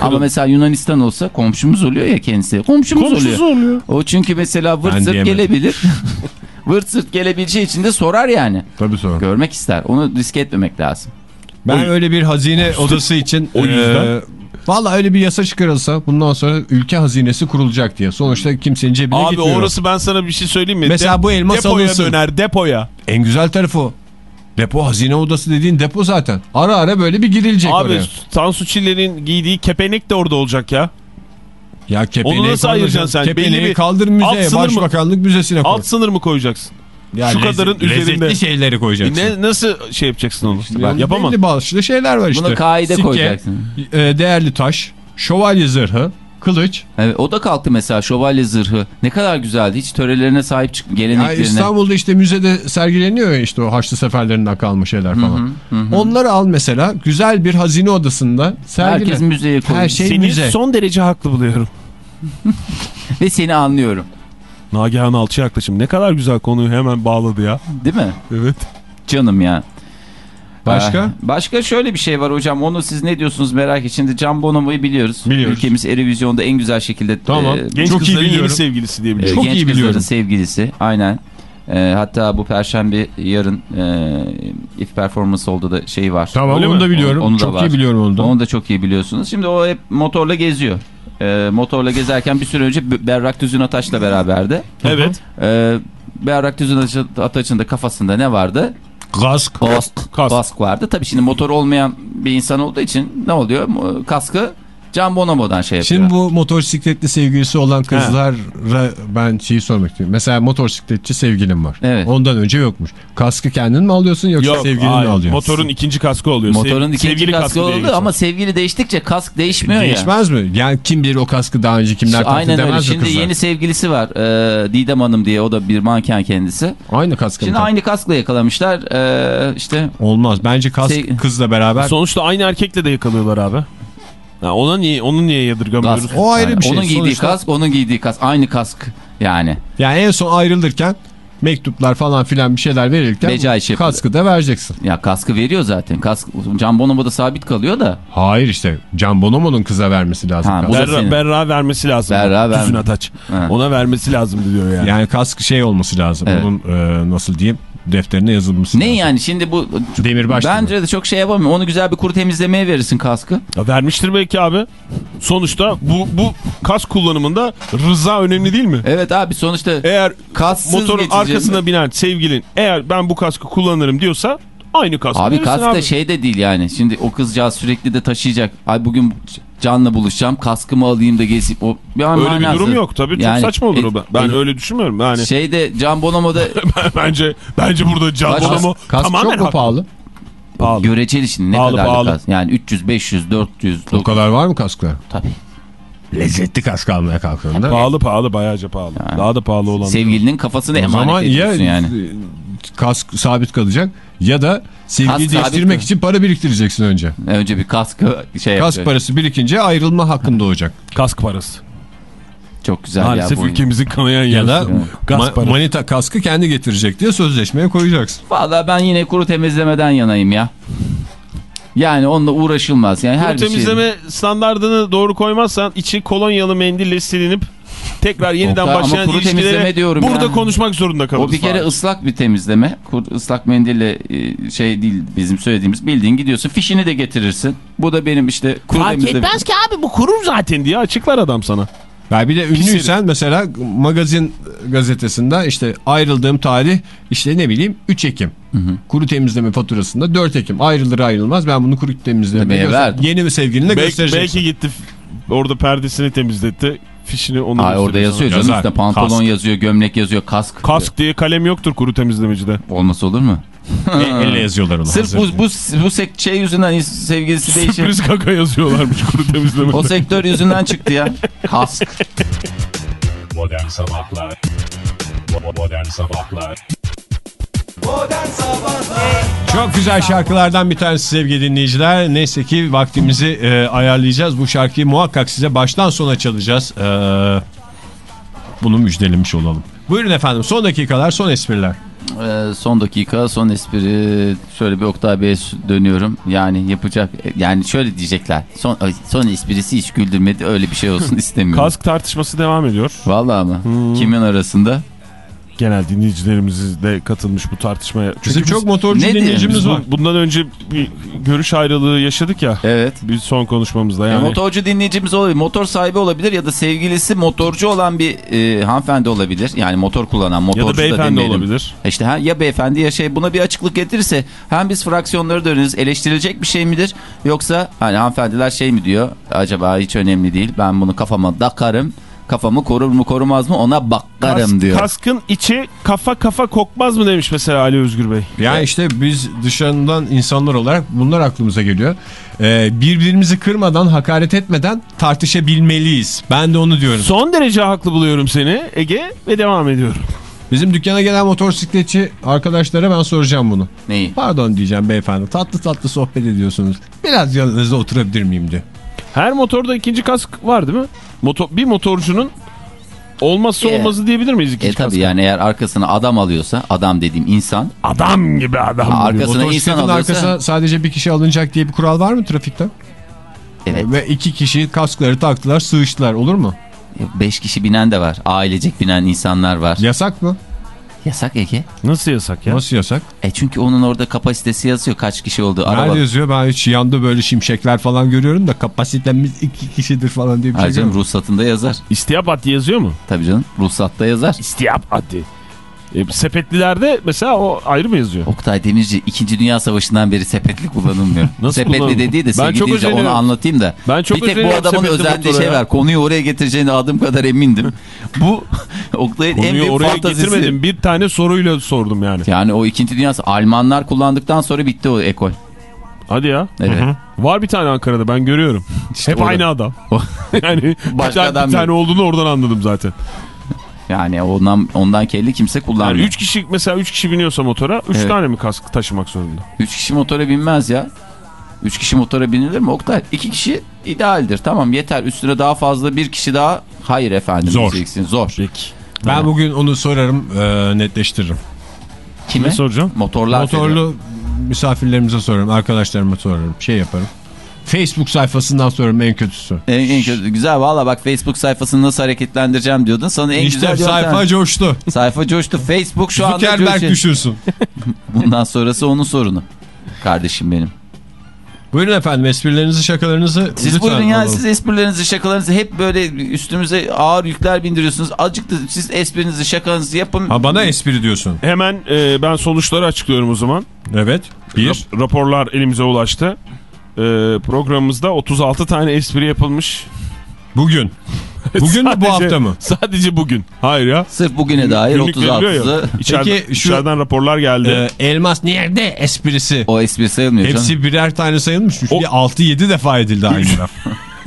Ama mesela Yunanistan olsa komşumuz oluyor ya kendisi. Komşumuz, Komşusu oluyor. oluyor. O çünkü mesela vırt Ben diyemedim. gelebilir. vırt sırt gelebileceği için de sorar yani. Tabii sonra. Görmek ister. Onu riske etmemek lazım. Ben O- öyle bir hazine odası için O yüzden? e, Valla öyle bir yasa çıkarılsa bundan sonra ülke hazinesi kurulacak diye. Sonuçta kimsenin cebine Abi gitmiyor. orası ben sana bir şey söyleyeyim mi? Mesela bu elmas depoya alınsın. döner depoya. En güzel tarafı o. Depo hazine odası dediğin depo zaten. Ara ara böyle bir girilecek Abi oraya. Tansu Çiller'in giydiği kepenek de orada olacak ya. Ya kepeneği Onu nasıl ayıracaksın sen? Kepeneği Belli bir kaldır müzeye, sınır mı- başbakanlık müzesine koy. Alt sınır mı koyacaksın? Ya şu kadarın üzerinde. Lezzetli şeyleri E koyacaksın. ne, nasıl şey yapacaksın onu? Yani Yapamam. Belli başlı şeyler var işte. Bunu kaide Sikke, koyacaksın. e, değerli taş, şövalye zırhı, kılıç. Evet, o da kalktı mesela şövalye zırhı. Ne kadar güzeldi. Hiç törelerine sahip çık geleneklerine. İstanbul'da işte müzede sergileniyor ya işte o Haçlı seferlerinden kalma şeyler falan. hı hı. Onları al mesela güzel bir hazine odasında sergile. Herkes müzeye koyuyor. Her şey Seni müze. son derece haklı buluyorum. Ve seni anlıyorum. Nagihan Alçı yaklaşım. Ne kadar güzel konuyu hemen bağladı ya. Değil mi? Evet. Canım ya. Başka? Ee, başka şöyle bir şey var hocam. Onu siz ne diyorsunuz merak et. Şimdi Can Bonomo'yu biliyoruz. Biliyoruz. Ülkemiz Erevizyon'da en güzel şekilde Tamam. e, Genç Çok iyi kızların yeni sevgilisi diye e, biliyorum. Çok genç iyi kızların biliyorum. sevgilisi. Aynen. E, hatta bu perşembe yarın e, if performance oldu da şey var. Tamam Öyle onu mi? da biliyorum. Onu da Çok var. iyi biliyorum onu da. Onu da çok iyi biliyorsunuz. Şimdi o hep motorla geziyor. E, motorla gezerken bir süre önce Berrak Düzün Ataç'la beraberdi. Evet. E, Berrak Düzün Ataç'ın da kafasında ne vardı? Kask. Kask, Kask. kask vardı. Tabii şimdi motor olmayan bir insan olduğu için ne oluyor? Kaskı Can Bonomo'dan şey yapıyor. Şimdi bu motosikletli sevgilisi olan kızlara ben şeyi sormak istiyorum. Mesela motosikletçi sevgilim var. Evet. Ondan önce yokmuş. Kaskı kendin mi alıyorsun yoksa Yok, sevgilin mi hayır. alıyorsun? Motorun ikinci kaskı oluyor. Motorun Sev- ikinci sevgili kaskı diye oldu ama sevgili değiştikçe kask değişmiyor ya. Değişmez mi? Yani kim bilir o kaskı daha önce kimler taktı Aynen öyle. demez mi Şimdi kızlar? yeni sevgilisi var. Ee, Didem Hanım diye o da bir manken kendisi. Aynı kaskı Şimdi aynı kaskla yakalamışlar. Ee, işte Olmaz. Bence kask Sev- kızla beraber. Sonuçta aynı erkekle de yakalıyorlar abi. Ha, ona niye onu niye yadırgamıyoruz? kask. O ayrı bir şey. Onun giydiği Sonuçta- kask, onun giydiği kask. Aynı kask yani. Yani en son ayrılırken mektuplar falan filan bir şeyler verirken Beca iş yapılır. kaskı da vereceksin. Ya kaskı veriyor zaten. Kask Can Bonomo'da sabit kalıyor da. Hayır işte Can Bonomo'nun kıza vermesi lazım. Ha, senin. Berra, Berra vermesi lazım. Berra ver- Tüzün Ataç. Ha. Ona vermesi lazım diyor yani. Yani kask şey olması lazım. Evet. Onun e, nasıl diyeyim defterine yazılması Ne lazım. yani şimdi bu Demirbaş bence de çok şey yapamıyor. Onu güzel bir kuru temizlemeye verirsin kaskı. Ya vermiştir belki abi. Sonuçta bu bu kask kullanımında rıza önemli değil mi? Evet abi sonuçta Eğer motorun arkasına binen sevgilin eğer ben bu kaskı kullanırım diyorsa aynı kaskı Abi kask abi. da şey de değil yani. Şimdi o kızcağız sürekli de taşıyacak. Ay bugün Can'la buluşacağım. Kaskımı alayım da gezip o bir an Öyle bir manası. durum yok tabii. Çok Yani, saçma olur e, o. Ben, e, öyle düşünmüyorum. Yani Şeyde Can Bonomo'da bence bence burada Can Kaç- Bonomo Kask tamamen çok mu pahalı? Pahalı. göreceli şimdi ne Pahalı, kadar pahalı. kask. Yani 300, 500, 400. O kadar var mı kasklar? Tabii. Lezzetli kask almaya kalktığında. Pahalı pahalı bayağıca pahalı. Yani. Daha da pahalı olan. Sevgilinin kafasını O emanet zaman ya ediyorsun yani. Kask sabit kalacak ya da sevgili Kask değiştirmek için para biriktireceksin önce. Önce bir kaskı şey Kask yapacak. parası birikince ayrılma hakkın doğacak. Kask parası. Çok güzel Maalesef ya bu. ülkemizin kanayan Ya da. Gaz ma- parası. manita kaskı kendi getirecek diye sözleşmeye koyacaksın. Valla ben yine kuru temizlemeden yanayım ya. Yani onunla uğraşılmaz. Yani her Bu bir şey. temizleme standardını doğru koymazsan içi kolonyalı mendille silinip tekrar yeniden ama başlayan ilişkilere diyorum burada ya. konuşmak zorunda kalırız. O bir kere falan. ıslak bir temizleme. Islak mendille e, şey değil bizim söylediğimiz. Bildiğin gidiyorsun fişini de getirirsin. Bu da benim işte kuru Fark temizleme. etmez ki abi bu kurur zaten. diye açıklar adam sana. Ya bir de ünlüysen mesela magazin gazetesinde işte ayrıldığım tarih işte ne bileyim 3 Ekim. Kuru temizleme faturasında 4 Ekim. Ayrılır ayrılmaz ben bunu kuru temizlemeye verdim. Yeni bir sevgiline Belki, göstereceksin. belki gitti orada perdesini temizletti. Fişini onu Ay orada yazıyor canım Yazar. işte pantolon Kask. yazıyor, gömlek yazıyor, kask. Kask diye kalem yoktur kuru temizlemecide. Olması olur mu? E, elle yazıyorlar onu. Sırf bu, bu, bu şey yüzünden sevgilisi değişir. Sürpriz kaka yazıyorlarmış kuru temizlemede. o sektör yüzünden çıktı ya. Kask. Modern Sabahlar Modern Sabahlar Çok güzel şarkılardan bir tanesi sevgili dinleyiciler. Neyse ki vaktimizi e, ayarlayacağız. Bu şarkıyı muhakkak size baştan sona çalacağız. E, bunu müjdelemiş olalım. Buyurun efendim son dakikalar son espriler. Ee, son dakika son espri şöyle bir Oktay Bey'e dönüyorum yani yapacak yani şöyle diyecekler son son esprisi hiç güldürmedi öyle bir şey olsun istemiyorum. Kask tartışması devam ediyor. Vallahi mı? Hmm. Kimin arasında? Genel dinleyicilerimiz de katılmış bu tartışmaya. Çünkü Bizim biz- çok motorcu Ne dinleyicimiz var. bundan önce bir görüş ayrılığı yaşadık ya. Evet. Bir son konuşmamızda E, yani. motorcu dinleyicimiz olabilir. Motor sahibi olabilir ya da sevgilisi motorcu olan bir e, hanımefendi olabilir. Yani motor kullanan motorcu ya da beyefendi demeyelim. olabilir. İşte ha, ya beyefendi ya şey buna bir açıklık getirirse hem biz fraksiyonları döneriz eleştirilecek bir şey midir yoksa hani hanımefendiler şey mi diyor acaba hiç önemli değil ben bunu kafama takarım kafamı korur mu korumaz mı ona bakarım Kask- diyor. Kaskın içi kafa kafa kokmaz mı demiş mesela Ali Özgür Bey. Yani işte biz dışarıdan insanlar olarak bunlar aklımıza geliyor. Ee, birbirimizi kırmadan, hakaret etmeden tartışabilmeliyiz. Ben de onu diyorum. Son derece haklı buluyorum seni Ege ve devam ediyorum. Bizim dükkana gelen motosikletçi arkadaşlara ben soracağım bunu. Neyi? Pardon diyeceğim beyefendi. Tatlı tatlı sohbet ediyorsunuz. Biraz yanınızda oturabilir miyim diye. Her motorda ikinci kask var değil mi? Motor, bir motorcunun olmazsa E, olmazı diyebilir miyiz E ikinci tabi kask? yani eğer arkasına adam alıyorsa adam dediğim insan Adam gibi adam. Ha, arkasına insan alıyorsa arkasına sadece bir kişi alınacak diye bir kural var mı trafikte? evet Ve iki kişi kaskları taktılar sığıştılar olur mu? beş kişi binen de var ailecek binen insanlar var. Yasak mı? Yasak Ege. Nasıl yasak ya? Nasıl yasak? E çünkü onun orada kapasitesi yazıyor kaç kişi olduğu. Araba. Nerede yazıyor? Ben hiç yanda böyle şimşekler falan görüyorum da kapasitemiz iki kişidir falan diye bir Hayır şey canım görüyorum. ruhsatında yazar. İstiyap haddi yazıyor mu? Tabii canım ruhsatta yazar. İstiyap haddi. E, sepetlilerde mesela o ayrı mı yazıyor? Oktay Demirci 2. Dünya Savaşı'ndan beri sepetli kullanılmıyor. Nasıl sepetli kullanılmıyor? dediği de çok dinleyiciler, onu anlatayım da. Ben çok bir tek bu adamın özendiği şey ya. var. Konuyu oraya getireceğine adım kadar emindim. bu Oktay'ın en büyük oraya fantazisi. getirmedim. Bir tane soruyla sordum yani. Yani o 2. Dünya Almanlar kullandıktan sonra bitti o ekol. Hadi ya. Evet. Var bir tane Ankara'da ben görüyorum. İşte Hep orada. aynı adam. yani bir Başka tane, adam bir tane olduğunu oradan anladım zaten. Yani ondan ondan kelli kimse Yani kullanmıyor. 3 kişi mesela 3 kişi biniyorsa motora 3 Evet. tane mi kask taşımak zorunda? 3 kişi motora binmez ya. 3 kişi motora binilir mi Oktay? 2 kişi idealdir. Tamam yeter. Üstüne daha fazla bir kişi daha. Hayır efendim. Zor. diyeceksin. Zor. Peki. Ben bugün onu sorarım e, netleştiririm. Kime? Ne soracağım? Motorlar. Motorlu misafirlerimize sorarım, arkadaşlarıma sorarım, şey yaparım. Facebook sayfasından sorarım en kötüsü. En, en kötü. Güzel valla bak Facebook sayfasını nasıl hareketlendireceğim diyordun. Sana en işte güzel sayfa yöntem. coştu. Sayfa coştu. Facebook şu anda Zuckerberg coşuyor. düşünsün. Bundan sonrası onun sorunu. Kardeşim benim. Buyurun efendim esprilerinizi şakalarınızı Siz lütfen buyurun ya alalım. siz esprilerinizi şakalarınızı hep böyle üstümüze ağır yükler bindiriyorsunuz. Azıcık da siz esprinizi şakanızı yapın. Ha bana espri diyorsun. Hemen e, ben sonuçları açıklıyorum o zaman. Evet. Bir. Rap- raporlar elimize ulaştı. E, programımızda 36 tane espri yapılmış. Bugün. Bugün mü bu Sadece- hafta mı? Sadece bugün. Hayır ya. Sırf bugüne dair Günlük veriliyor ya. 36'sı. İçeriden, Peki şu- içeriden raporlar geldi. Ee, elmas nerede esprisi? O espri sayılmıyor canım. Hepsi birer tane sayılmış. Çünkü O- 6-7 defa edildi aynı laf.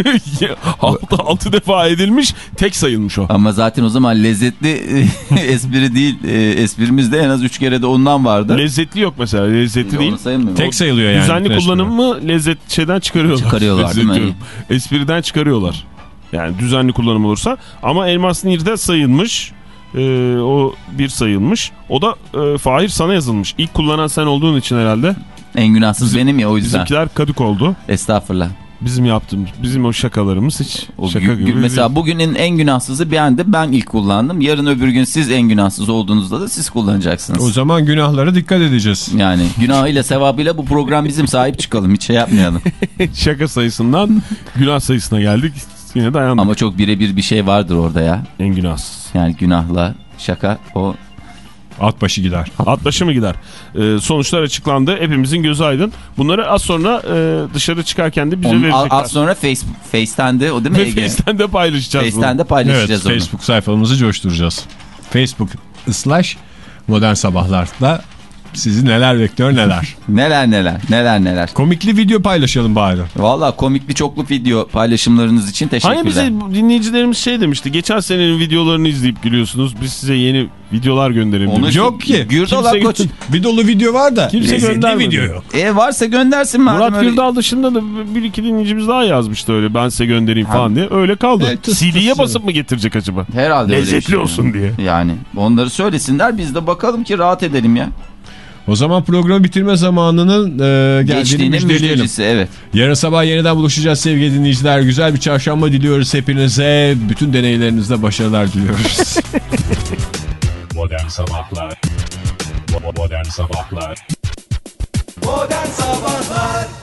6, 6 defa edilmiş tek sayılmış o. Ama zaten o zaman lezzetli espri değil. E, esprimizde en az 3 kere de ondan vardı. Lezzetli yok mesela lezzetli değil. Tek sayılıyor yani. Düzenli kullanımı lezzet şeyden çıkarıyorlar. Çıkarıyorlar, Lezzet değil mi? Espriden çıkarıyorlar. Yani düzenli kullanım olursa. Ama Elmas Nir'de sayılmış. Ee, o bir sayılmış. O da e, Fahir sana yazılmış. İlk kullanan sen olduğun için herhalde. En günahsız Bizim- benim ya o yüzden. Bizimkiler kadük oldu. Estağfurullah. Bizim yaptığımız, bizim o şakalarımız hiç O şaka gü- gibi. mesela bugünün en günahsızı ben de ben ilk kullandım. Yarın öbür gün siz en günahsız olduğunuzda da siz kullanacaksınız. O zaman günahlara dikkat edeceğiz. Yani günahıyla sevabıyla bu program bizim sahip çıkalım. Hiç şey yapmayalım. şaka sayısından günah sayısına geldik. Yine dayandık. Ama çok birebir bir şey vardır orada ya. En günahsız. Yani günahla şaka o. At başı gider. At başı mı gider? Ee, sonuçlar açıklandı. Hepimizin gözü aydın. Bunları az sonra e, dışarı çıkarken de bize Onun, verecekler. az sonra Facebook, Face'ten de o değil mi Ve Ege? Face'ten de paylaşacağız Face'ten de Evet paylaşacağız onu. Facebook sayfamızı coşturacağız. Facebook slash modern sabahlarda sizi neler bekliyor neler. Neler neler neler neler. Komikli video paylaşalım bari. Valla komikli çoklu video paylaşımlarınız için Hani teşekkürler. bize dinleyicilerimiz şey demişti. Geçen senenin videolarını izleyip gülüyorsunuz. Biz size yeni videolar gönderelim. Onu. Yok ki. Gürdal Kimse- Akkoç. Bir dolu video var da Kimse göndermedi. video yok. E varsa göndersin madem Murat öyle. Gürdal dışında da bir iki dinleyicimiz daha yazmıştı öyle. Ben size göndereyim falan diye. Öyle kaldı. Evet, CD'ye basıp mı getirecek acaba? Herhalde öyle Lezzetli şey. olsun diye. Yani onları söylesinler biz de bakalım ki rahat edelim ya. O zaman programı bitirme zamanının e, geldiğini müjdeleyelim. evet. Yarın sabah yeniden buluşacağız sevgili dinleyiciler. Güzel bir çarşamba diliyoruz hepinize. Bütün deneylerinizde başarılar diliyoruz. Modern Sabahlar Modern Sabahlar Modern Sabahlar